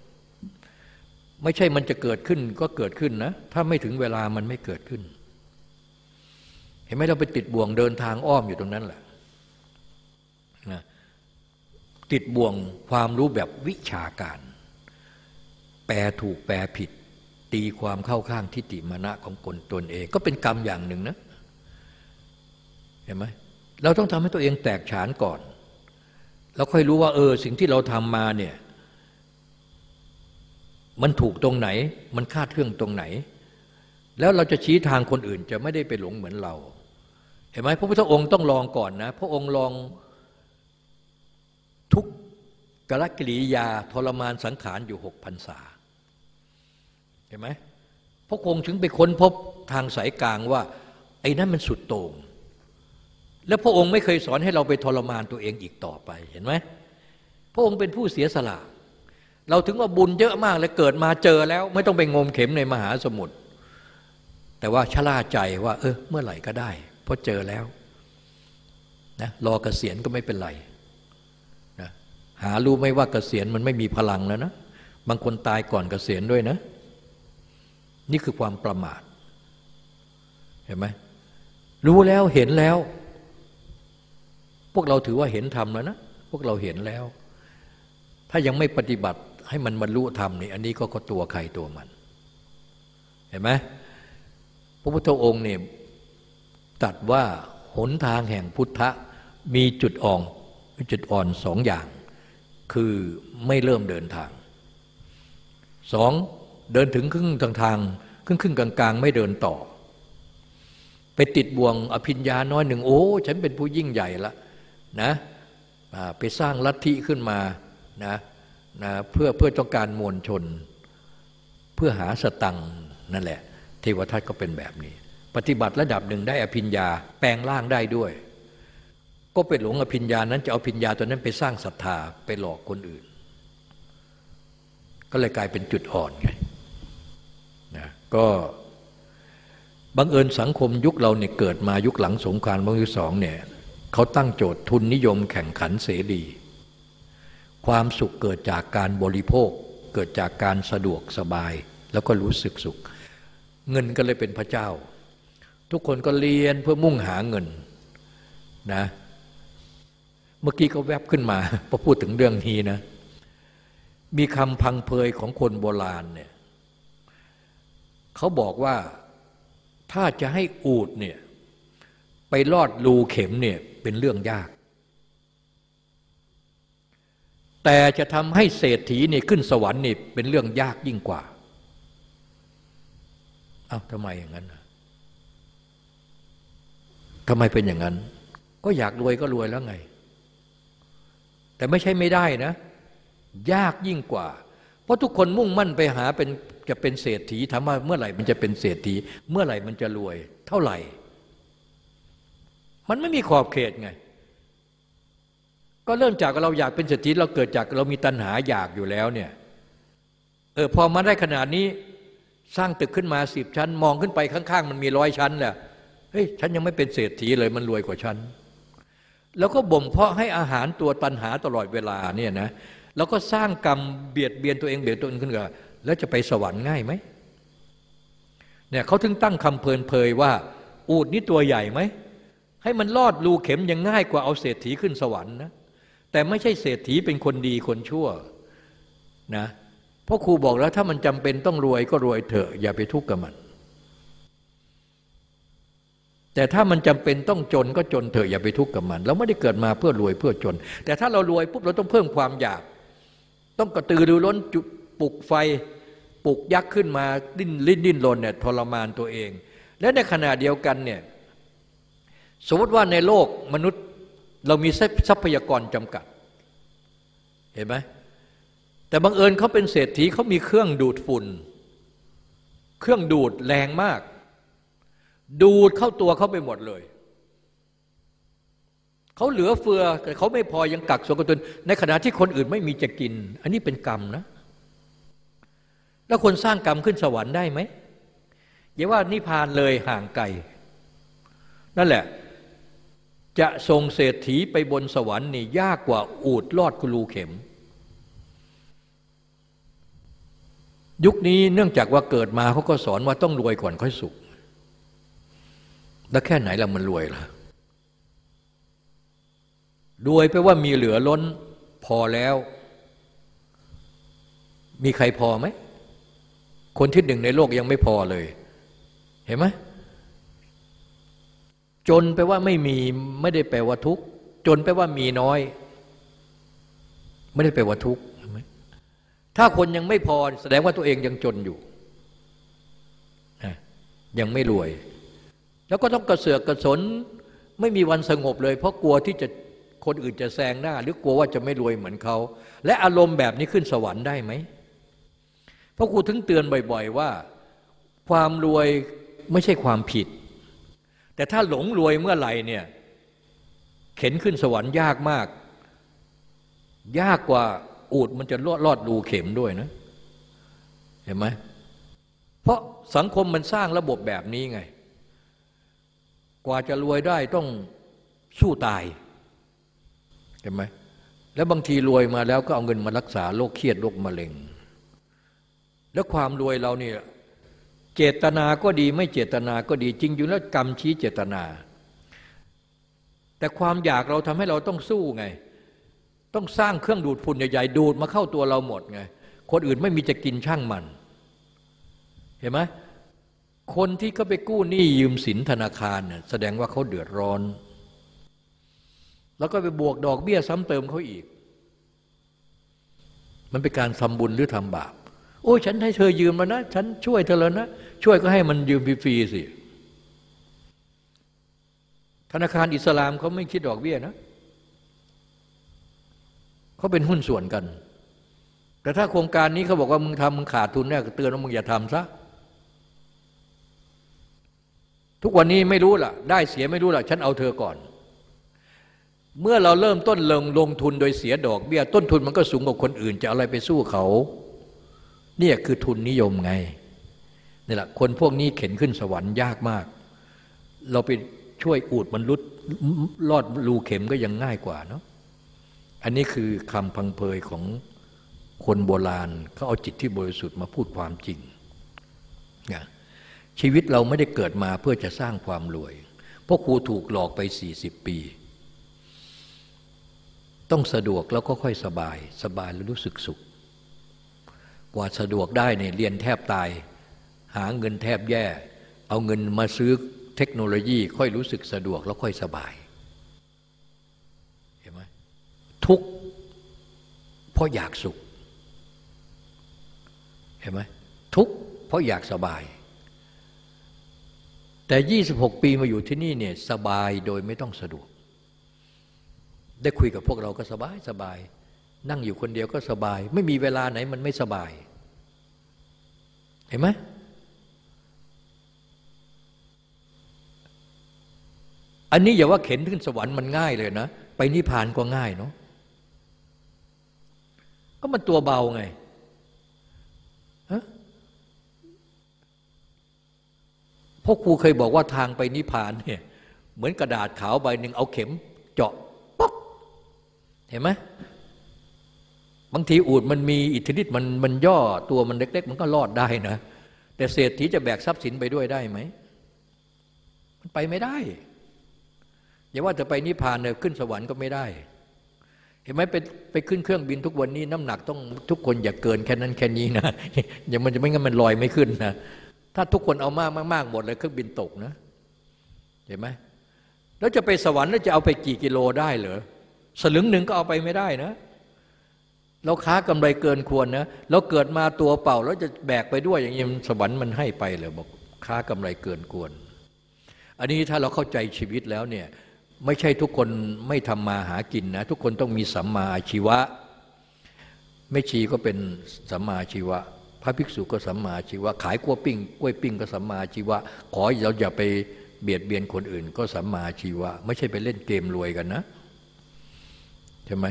ไม่ใช่มันจะเกิดขึ้นก็เกิดขึ้นนะ ถ้าไม่ถึงเวลามันไม่เกิดขึ้น เห็นไหมเราไปติดบ่วงเดินทางอ้อมอยู่ตรงนั้นแหละนะติดบ่วงความรู้แบบวิชาการ แปลถูกแปลผิด ตีความเข้าข้างทิฏฐิมณะของคนตนเอง ก็เป็นกรรมอย่างหนึ่งนะ เห็นไหมเราต้องทำให้ตัวเองแตกฉานก่อน แล้วค่อยรู้ว่าเออสิ่งที่เราทำมาเนี่ย มันถูกตรงไหน มันคาดเครื่องตรงไหน แล้วเราจะชี้ทางคนอื่นจะไม่ได้ไปหลงเหมือนเรา เห็นไหมพระพุทธองค์ต้องลองก่อนนะ พระองค์ลองทุกกรกิริยาทรมานสังขารอยู่หกพันษา เห็นไหมพระองค์ถึงไปค้นพบทางสายกลางว่า ไอ้นั่นมันสุดโต่งแล้วพระองค์ไม่เคยสอนให้เราไปทรมานตัวเองอีกต่อไปเห็นไหมพระองค์เป็นผู้เสียสละ เราถึงว่าบุญเยอะมากเลยเกิดมาเจอแล้ว ไม่ต้องไปงมเข็มในมหาสมุทรแต่ว่าชะล่าใจว่า เออเมื่อไหร่ก็ได้ เพราะเจอแล้วนะรอเกษียณก็ไม่เป็นไรนะหารู้ไหมว่าเกษียณมันไม่มีพลังแล้วนะบางคนตายก่อนเกษียณด้วยนะ นี่คือความประมาทเห็นไหมรู้แล้วเห็นแล้ว พวกเราถือว่าเห็นธรรมแล้วนะ พวกเราเห็นแล้ว ถ้ายังไม่ปฏิบัติ ให้มันบรรลุธรรมนี่อันนี้ก็ตัวใครตัวมัน เห็นไหมพระพุทธองค์เนี่ยตัดว่าหนทางแห่งพุทธะมีจุดอ่อนจุดอ่อนสองอย่าง คือไม่เริ่มเดินทางสองเดินถึงครึ่งทางทางครึ่งครึ่งกลางกลางไม่เดินต่อ ไปติดบ่วงอภิญญาน้อยหนึ่งโอ้ ฉันเป็นผู้ยิ่งใหญ่ละนะไปสร้างลัทธิขึ้นมานะ นะเพื่อเพื่อต้องการมวลชน เพื่อหาสตังนั่นแหละ เทวทัตก็เป็นแบบนี้ ปฏิบัติระดับหนึ่งได้อภิญญาแปลงร่างได้ด้วย ก็ไปหลงอภิญญานั้นจะเอาภิญญาตัวนั้นไปสร้างศรัทธาไปหลอกคนอื่น ก็เลยกลายเป็นจุดอ่อนไงนะก็บังเอิญสังคมยุคเราเนี่ยเกิดมายุคหลังสงครามโลกที่สองเนี่ยเขาตั้งโจทย์ทุนนิยมแข่งขันเสรี ความสุขเกิดจากการบริโภค เกิดจากการสะดวกสบาย แล้วก็รู้สึกสุข เงินก็เลยเป็นพระเจ้า ทุกคนก็เรียนเพื่อมุ่งหาเงินนะเมื่อกี้ก็แวบขึ้นมาพอพูดถึงเรื่องนี้นะ มีคำพังเพยของคนโบราณเนี่ยเขาบอกว่าถ้าจะให้อูดเนี่ยไปลอดรูเข็มเนี่ยเป็นเรื่องยาก แต่จะทำให้เศรษฐีนี่ขึ้นสวรรค์นี่เป็นเรื่องยากยิ่งกว่าเอา้าทำไมอย่างนั้นทำไมเป็นอย่างนั้น ก็อยากรวยก็รวยแล้วไง แต่ไม่ใช่ไม่ได้นะ ยากยิ่งกว่า เพราะทุกคนมุ่งมั่นไปหาเป็นจะเป็นเศรษฐีถามว่าเมื่อไหร่มันจะเป็นเศรษฐี เมื่อไหร่มันจะรวย เท่าไหร่ มันไม่มีขอบเขตไง ก็เริ่มจากเราอยากเป็นเศรษฐีเราเกิดจากเรามีตัณหาอยากอยู่แล้วเนี่ยเออพอมาได้ขนาดนี้สร้างตึกขึ้นมาสิบชั้น มองขึ้นไปข้างๆ มันมีร้อยชั้นแหละเฮ้ยฉันยังไม่เป็นเศรษฐีเลยมันรวยกว่าฉัน แล้วก็บ่มเพาะให้อาหารตัวตัณหาตลอดเวลาเนี่ยนะแล้วก็สร้างกรรมเบียดเบียนตัวเองเบียดตัวเองขึ้นมาแล้วจะไปสวรรค์ง่ายไหมเนี่ยเขาถึงตั้งคำเพลินเพยว่า อูดนี่ตัวใหญ่ไหมให้มันลอดรูเข็มยังง่ายกว่าเอาเศรษฐีขึ้นสวรรค์นะ แต่ไม่ใช่เศรษฐีเป็นคนดีคนชั่วนะเพราะครูบอกแล้วถ้ามันจำเป็นต้องรวยก็รวยเถอะอย่าไปทุกข์กับมัน แต่ถ้ามันจำเป็นต้องจนก็จนเถอะอย่าไปทุกข์กับมัน เราไม่ได้เกิดมาเพื่อรวยเพื่อจน แต่ถ้าเรารวยปุ๊บเราต้องเพิ่มความอยาก ต้องกระตือรือร้นจุปลุกไฟปลุกยักษ์ขึ้นมาดิ้นลิ้นดิ้นรนเนี่ยทรมานตัวเอง และในขณะเดียวกันเนี่ยสมมติว่าในโลกมนุษย์ เรามีทรัพยากรจำกัด เห็นไหมแต่บังเอิญเขาเป็นเศรษฐีเขามีเครื่องดูดฝุ่น เครื่องดูดแรงมาก ดูดเข้าตัวเขาไปหมดเลยเขาเหลือเฟือแต่เขาไม่พอยังกักสกตนในขณะที่คนอื่นไม่มีจะกิน อันนี้เป็นกรรมนะ แล้วคนสร้างกรรมขึ้นสวรรค์ได้ไหมอย่าว่านิพานเลยห่างไกล นั่นแหละ จะส่งเศรษฐีไปบนสวรรค์นี่ยากกว่าอูดลอดกุลูเข็ม ยุคนี้เนื่องจากว่าเกิดมาเขาก็สอนว่าต้องรวยก่อนค่อยสุข แล้วแค่ไหนละมันรวยล่ะรวยไปว่ามีเหลือล้นพอแล้ว มีใครพอไหม คนที่หนึ่งในโลกยังไม่พอเลย เห็นไหม จนแปลว่าไม่มีไม่ได้แปลว่าทุกจนแปลว่ามีน้อย ไม่ได้แปลว่าทุกถ้าคนยังไม่พอแสดงว่าตัวเองยังจนอยู่ยังไม่รวย แล้วก็ต้องกระเสือกกระสนไม่มีวันสงบเลย เพราะกลัวที่จะคนอื่นจะแซงหน้า หรือกลัวว่าจะไม่รวยเหมือนเขา และอารมณ์แบบนี้ขึ้นสวรรค์ได้ไหมเพราะครูถึงเตือนบ่อย ๆ ว่า ความรวยไม่ใช่ความผิด แต่ถ้าหลงรวยเมื่อไหร่เนี่ยเข็นขึ้นสวรรค์ยากมาก ยากกว่าอูดมันจะลอดลอดรูเข็มด้วยนะ เห็นไหมเพราะสังคมมันสร้างระบบแบบนี้ไง กว่าจะรวยได้ต้องสู้ตาย เห็นไหมแล้วบางทีรวยมาแล้วก็เอาเงินมารักษาโรคเครียดโรคมะเร็ง แล้วความรวยเราเนี่ย เจตนาก็ดีไม่เจตนาก็ดีจริงอยู่แล้วกรรมชี้เจตนา แต่ความอยากเราทำให้เราต้องสู้ไง ต้องสร้างเครื่องดูดฝุ่นใหญ่ๆดูดมาเข้าตัวเราหมดไง คนอื่นไม่มีจะกินช่างมัน เห็นไหมคนที่เขาไปกู้หนี้ยืมสินธนาคารเนี่ยแสดงว่าเขาเดือดร้อน แล้วก็ไปบวกดอกเบี้ยซ้ำเติมเขาอีก มันเป็นการทำบุญหรือทำบาปโอ้ ฉันให้เธอยืมแล้วนะ ฉันช่วยเธอแล้วนะ ช่วยก็ให้มันยืมฟรีๆสิ ธนาคารอิสลามเขาไม่คิดดอกเบี้ยนะเขาเป็นหุ้นส่วนกัน แต่ถ้าโครงการนี้เขาบอกว่ามึงทำมึงขาดทุนแน่เตือนว่ามึงอย่าทำซะทุกวันนี้ไม่รู้ล่ะ ได้เสียไม่รู้ล่ะ ฉันเอาเธอก่อน เมื่อเราเริ่มต้นลงลงทุนโดยเสียดอกเบี้ย ต้นทุนมันก็สูงกว่าคนอื่น จะอะไรไปสู้เขา เนี่ยคือทุนนิยมไง นี่แหละคนพวกนี้เข็นขึ้นสวรรค์ยากมาก เราไปช่วยอูดมันรุดลอดรูเข็มก็ยังง่ายกว่าเนาะอันนี้คือคำพังเพยของคนโบราณเขาเอาจิตที่บริสุทธิ์มาพูดความจริงนะชีวิตเราไม่ได้เกิดมาเพื่อจะสร้างความรวยพราะครูถูกหลอกไป 40 ปี ต้องสะดวกแล้วก็ค่อยสบาย สบายแล้วรู้สึกสุข กว่าสะดวกได้เนี่ยเรียนแทบตาย หาเงินแทบแย่ เอาเงินมาซื้อเทคโนโลยีค่อยรู้สึกสะดวกแล้วค่อยสบาย เห็นไหมทุกเพราะอยากสุข เห็นไหมทุกเพราะอยากสบาย แต่ 26 ปีมาอยู่ที่นี่เนี่ยสบายโดยไม่ต้องสะดวก ได้คุยกับพวกเราก็สบายสบาย นั่งอยู่คนเดียวก็สบาย ไม่มีเวลาไหนมันไม่สบาย เห็นไหม อันนี้อย่าว่าเข็นขึ้นสวรรค์มันง่ายเลยนะ ไปนิพพานก็ง่ายเนาะก็มันตัวเบาไงฮะพ่อครูเคยบอกว่าทางไปนิพพานเนี่ยเหมือนกระดาษขาวใบหนึ่งเอาเข็ม เจาะป๊อกเห็นไหมบางทีอูดมันมีอิทธิฤทธิ์มันมันย่อตัวมันเล็ก ๆ มันก็รอดได้นะ แต่เศรษฐีจะแบกทรัพย์สินไปด้วยได้ไหมมันไปไม่ได้ อย่าว่าจะไปนิพพานเลยขึ้นสวรรค์ก็ไม่ได้ เห็นไหมไปไปขึ้นเครื่องบินทุกวันนี้น้ำหนักต้องทุกคนอย่าเกินแค่นั้นแค่นี้นะอย่ามันจะไม่งั้นมันลอยไม่ขึ้นนะถ้าทุกคนเอามากมากหมดเลยเครื่องบินตกนะ เห็นไหมแล้วจะไปสวรรค์แล้วจะเอาไปกี่กิโลได้เหรอสลึงหนึ่งก็เอาไปไม่ได้นะ เราค้ากำไรเกินควรนะเราเกิดมาตัวเปล่า แล้วจะแบกไปด้วยอย่างนี้สวรรค์มันให้ไปเลยบอกค้ากำไรเกินควร อันนี้ถ้าเราเข้าใจชีวิตแล้วเนี่ย ไม่ใช่ทุกคนไม่ทำมาหากินนะ ทุกคนต้องมีสัมมาอาชีวะไม่ชีก็เป็นสัมมาอาชีวะ พระภิกษุก็สัมมาอาชีวะ ขายกล้วยปิ้งกล้วยปิ้งก็สัมมาอาชีวะ ขอเราอย่าไปเบียดเบียนคนอื่น ก็สัมมาอาชีวะ ไม่ใช่ไปเล่นเกมรวยกันนะใช่ไหม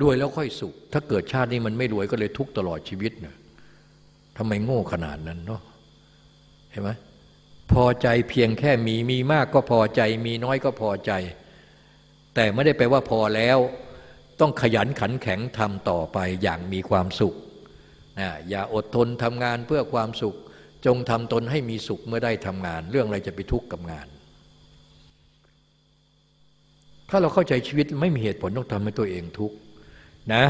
รวยแล้วค่อยสุข ถ้าเกิดชาตินี้มันไม่รวยก็เลยทุกตลอดชีวิตเนี่ยทำไมโง่ขนาดนั้นเนาะเห็นไหม พอใจเพียงแค่มีมีมากก็พอใจ มีน้อยก็พอใจ แต่ไม่ได้แปลว่าพอแล้ว ต้องขยันขันแข็งทำต่อไปอย่างมีความสุขนะอย่าอดทนทำงานเพื่อความสุข จงทำตนให้มีสุขเมื่อได้ทำงาน เรื่องอะไรจะไปทุกข์กับงาน ถ้าเราเข้าใจชีวิตไม่มีเหตุผลต้องทำให้ตัวเองทุกข์นะ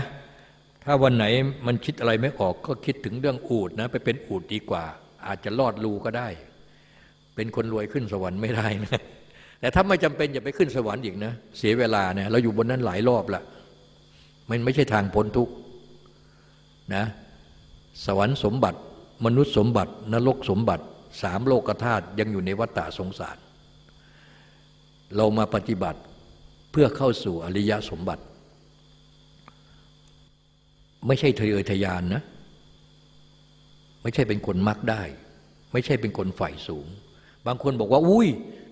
ถ้าวันไหนมันคิดอะไรไม่ออกก็คิดถึงเรื่องอูดนะ ไปเป็นอูดดีกว่า อาจจะรอดรูก็ได้ เป็นคนรวยขึ้นสวรรค์ไม่ได้นะแต่ถ้าไม่จำเป็นอย่าไปขึ้นสวรรค์อีกนะเสียเวลาเนี่ยเราอยู่บนนั้นหลายรอบละมันไม่ใช่ทางพ้นทุกนะสวรรค์สมบัติ มนุษย์สมบัติ นรกสมบัติสามโลกธาตุยังอยู่ในวัฏฏะสงสาร เรามาปฏิบัติเพื่อเข้าสู่อริยสมบัติ ไม่ใช่ทะเยอทะยานนะ ไม่ใช่เป็นคนมักได้ ไม่ใช่เป็นคนฝ่ายสูง บางคนบอกว่าอุ้ย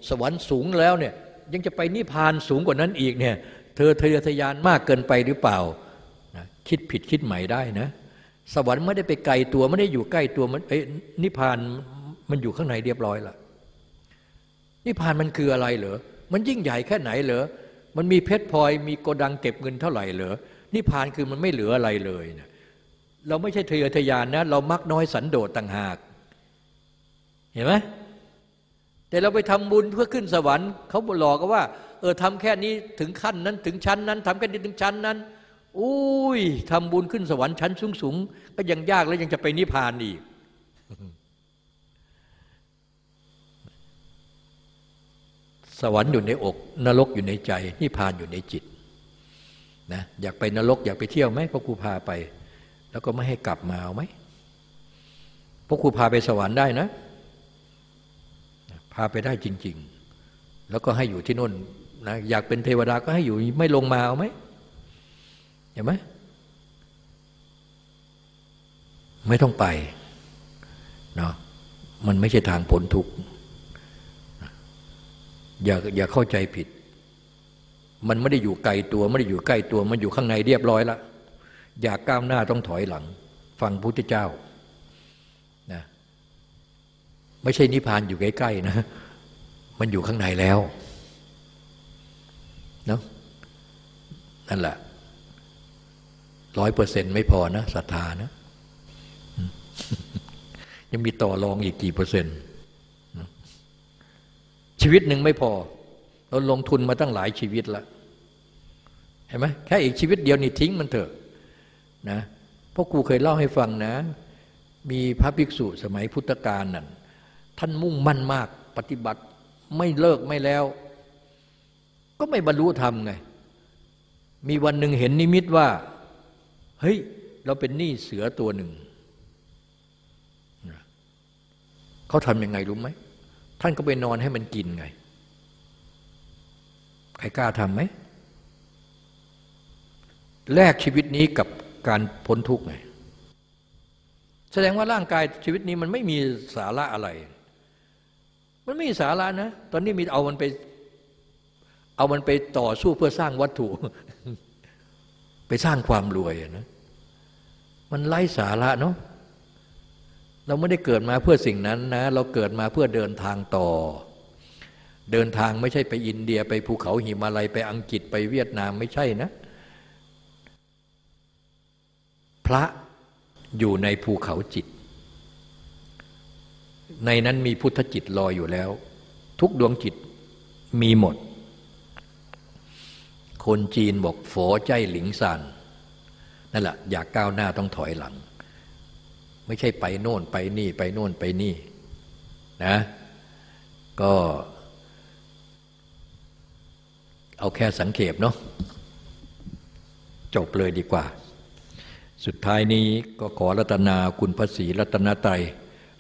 สวรรค์สูงแล้วเนี่ยยังจะไปนิพพานสูงกว่านั้นอีกเนี่ยเธอทะเยอทยานมากเกินไปหรือเปล่านะคิดผิดคิดใหม่ได้นะ สวรรค์ไม่ได้ไปไกลตัวไม่ได้อยู่ใกล้ตัวมันเอ้นิพพานมันอยู่ข้างในเรียบร้อยละนิพพานมันคืออะไรเหรอมันยิ่งใหญ่แค่ไหนเหรอมันมีเพชรพลอยมีโกดังเก็บเงินเท่าไหร่เหรอนิพพานคือมันไม่เหลืออะไรเลยนะเราไม่ใช่ทะเยทยานนะ เรามักน้อยสันโดษต่างหาก เห็นไหม แต่เราไปทำบุญเพื่อขึ้นสวรรค์เขาบอกหลอกก็ว่า เออทำแค่นี้ถึงขั้นนั้นถึงชั้นนั้นทำแค่นี้ถึงชั้นนั้นอุ้ยทำบุญขึ้นสวรรค์ชั้นสูงสูงก็ยังยากแล้วยังจะไปนิพพานอีก สวรรค์อยู่ในอก นรกอยู่ในใจนิพพานอยู่ในจิตนะอยากไปนรกอยากไปเที่ยวไหมพ่อครูพาไป แล้วก็ไม่ให้กลับมาเอาไหมพ่อครูพาไปสวรรค์ได้นะาไปได้จริง ๆ แล้วก็ให้อยู่ที่นู่นนะอยากเป็นเทวดาก็ให้อยู่ไม่ลงมาเอาไหมเห็นไหมไม่ต้องไปเนาะมันไม่ใช่ทางพ้นทุกข์อย่าอย่าเข้าใจผิด มันไม่ได้อยู่ไกลตัวไม่ได้อยู่ใกล้ตัว มันอยู่ข้างในเรียบร้อยแล้วอยากก้าวหน้าต้องถอยหลัง ฟังพุทธเจ้า ไม่ใช่นิพพานอยู่ใกล้ๆนะ มันอยู่ข้างในแล้วเนาะนั่นแหละร้อยเปอร์เซ็นต์ไม่พอนะศรัทธานะยังมีต่อรองอีกกี่เปอร์เซ็นต์ ชีวิตหนึ่งไม่พอ เราลงทุนมาตั้งหลายชีวิตแล้วเห็นไหมแค่อีกชีวิตเดียวนี่ทิ้งมันเถอะนะเพราะครูเคยเล่าให้ฟังนะ มีพระภิกษุสมัยพุทธกาลนั่น ท่านมุ่งมั่นมากปฏิบัติไม่เลิกไม่แล้ว ก็ไม่บรรลุธรรมไง มีวันหนึ่งเห็นนิมิตว่า เฮ้ย เราเป็นหนี้เสือตัวหนึ่ง เขาทำยังไงรู้ไหม ท่านก็ไปนอนให้มันกินไง ใครกล้าทำไหมแลกชีวิตนี้กับการพ้นทุกข์ไง แสดงว่าร่างกายชีวิตนี้มันไม่มีสาระอะไร มันไม่มีสาระนะ ตอนนี้มีเอามันไป เอามันไปต่อสู้เพื่อสร้างวัตถุ ไปสร้างความรวยนะ มันไร้สาระเนาะเราไม่ได้เกิดมาเพื่อสิ่งนั้นนะ เราเกิดมาเพื่อเดินทางต่อ เดินทางไม่ใช่ไปอินเดียไปภูเขาหิมาลัยไปอังกฤษไปเวียดนามไม่ใช่นะ พระอยู่ในภูเขาจิต ในนั้นมีพุทธจิตลอยอยู่แล้ว ทุกดวงจิตมีหมด คนจีนบอกฝอใจหลิงซานนั่นแหละอยากก้าวหน้าต้องถอยหลัง ไม่ใช่ไปโน่นไปนี่ไปโน่นไปนี่นะก็เอาแค่สังเขปเนาะจบเลยดีกว่า สุดท้ายนี้ก็ขอรัตนาคุณพระศรีรัตนตรย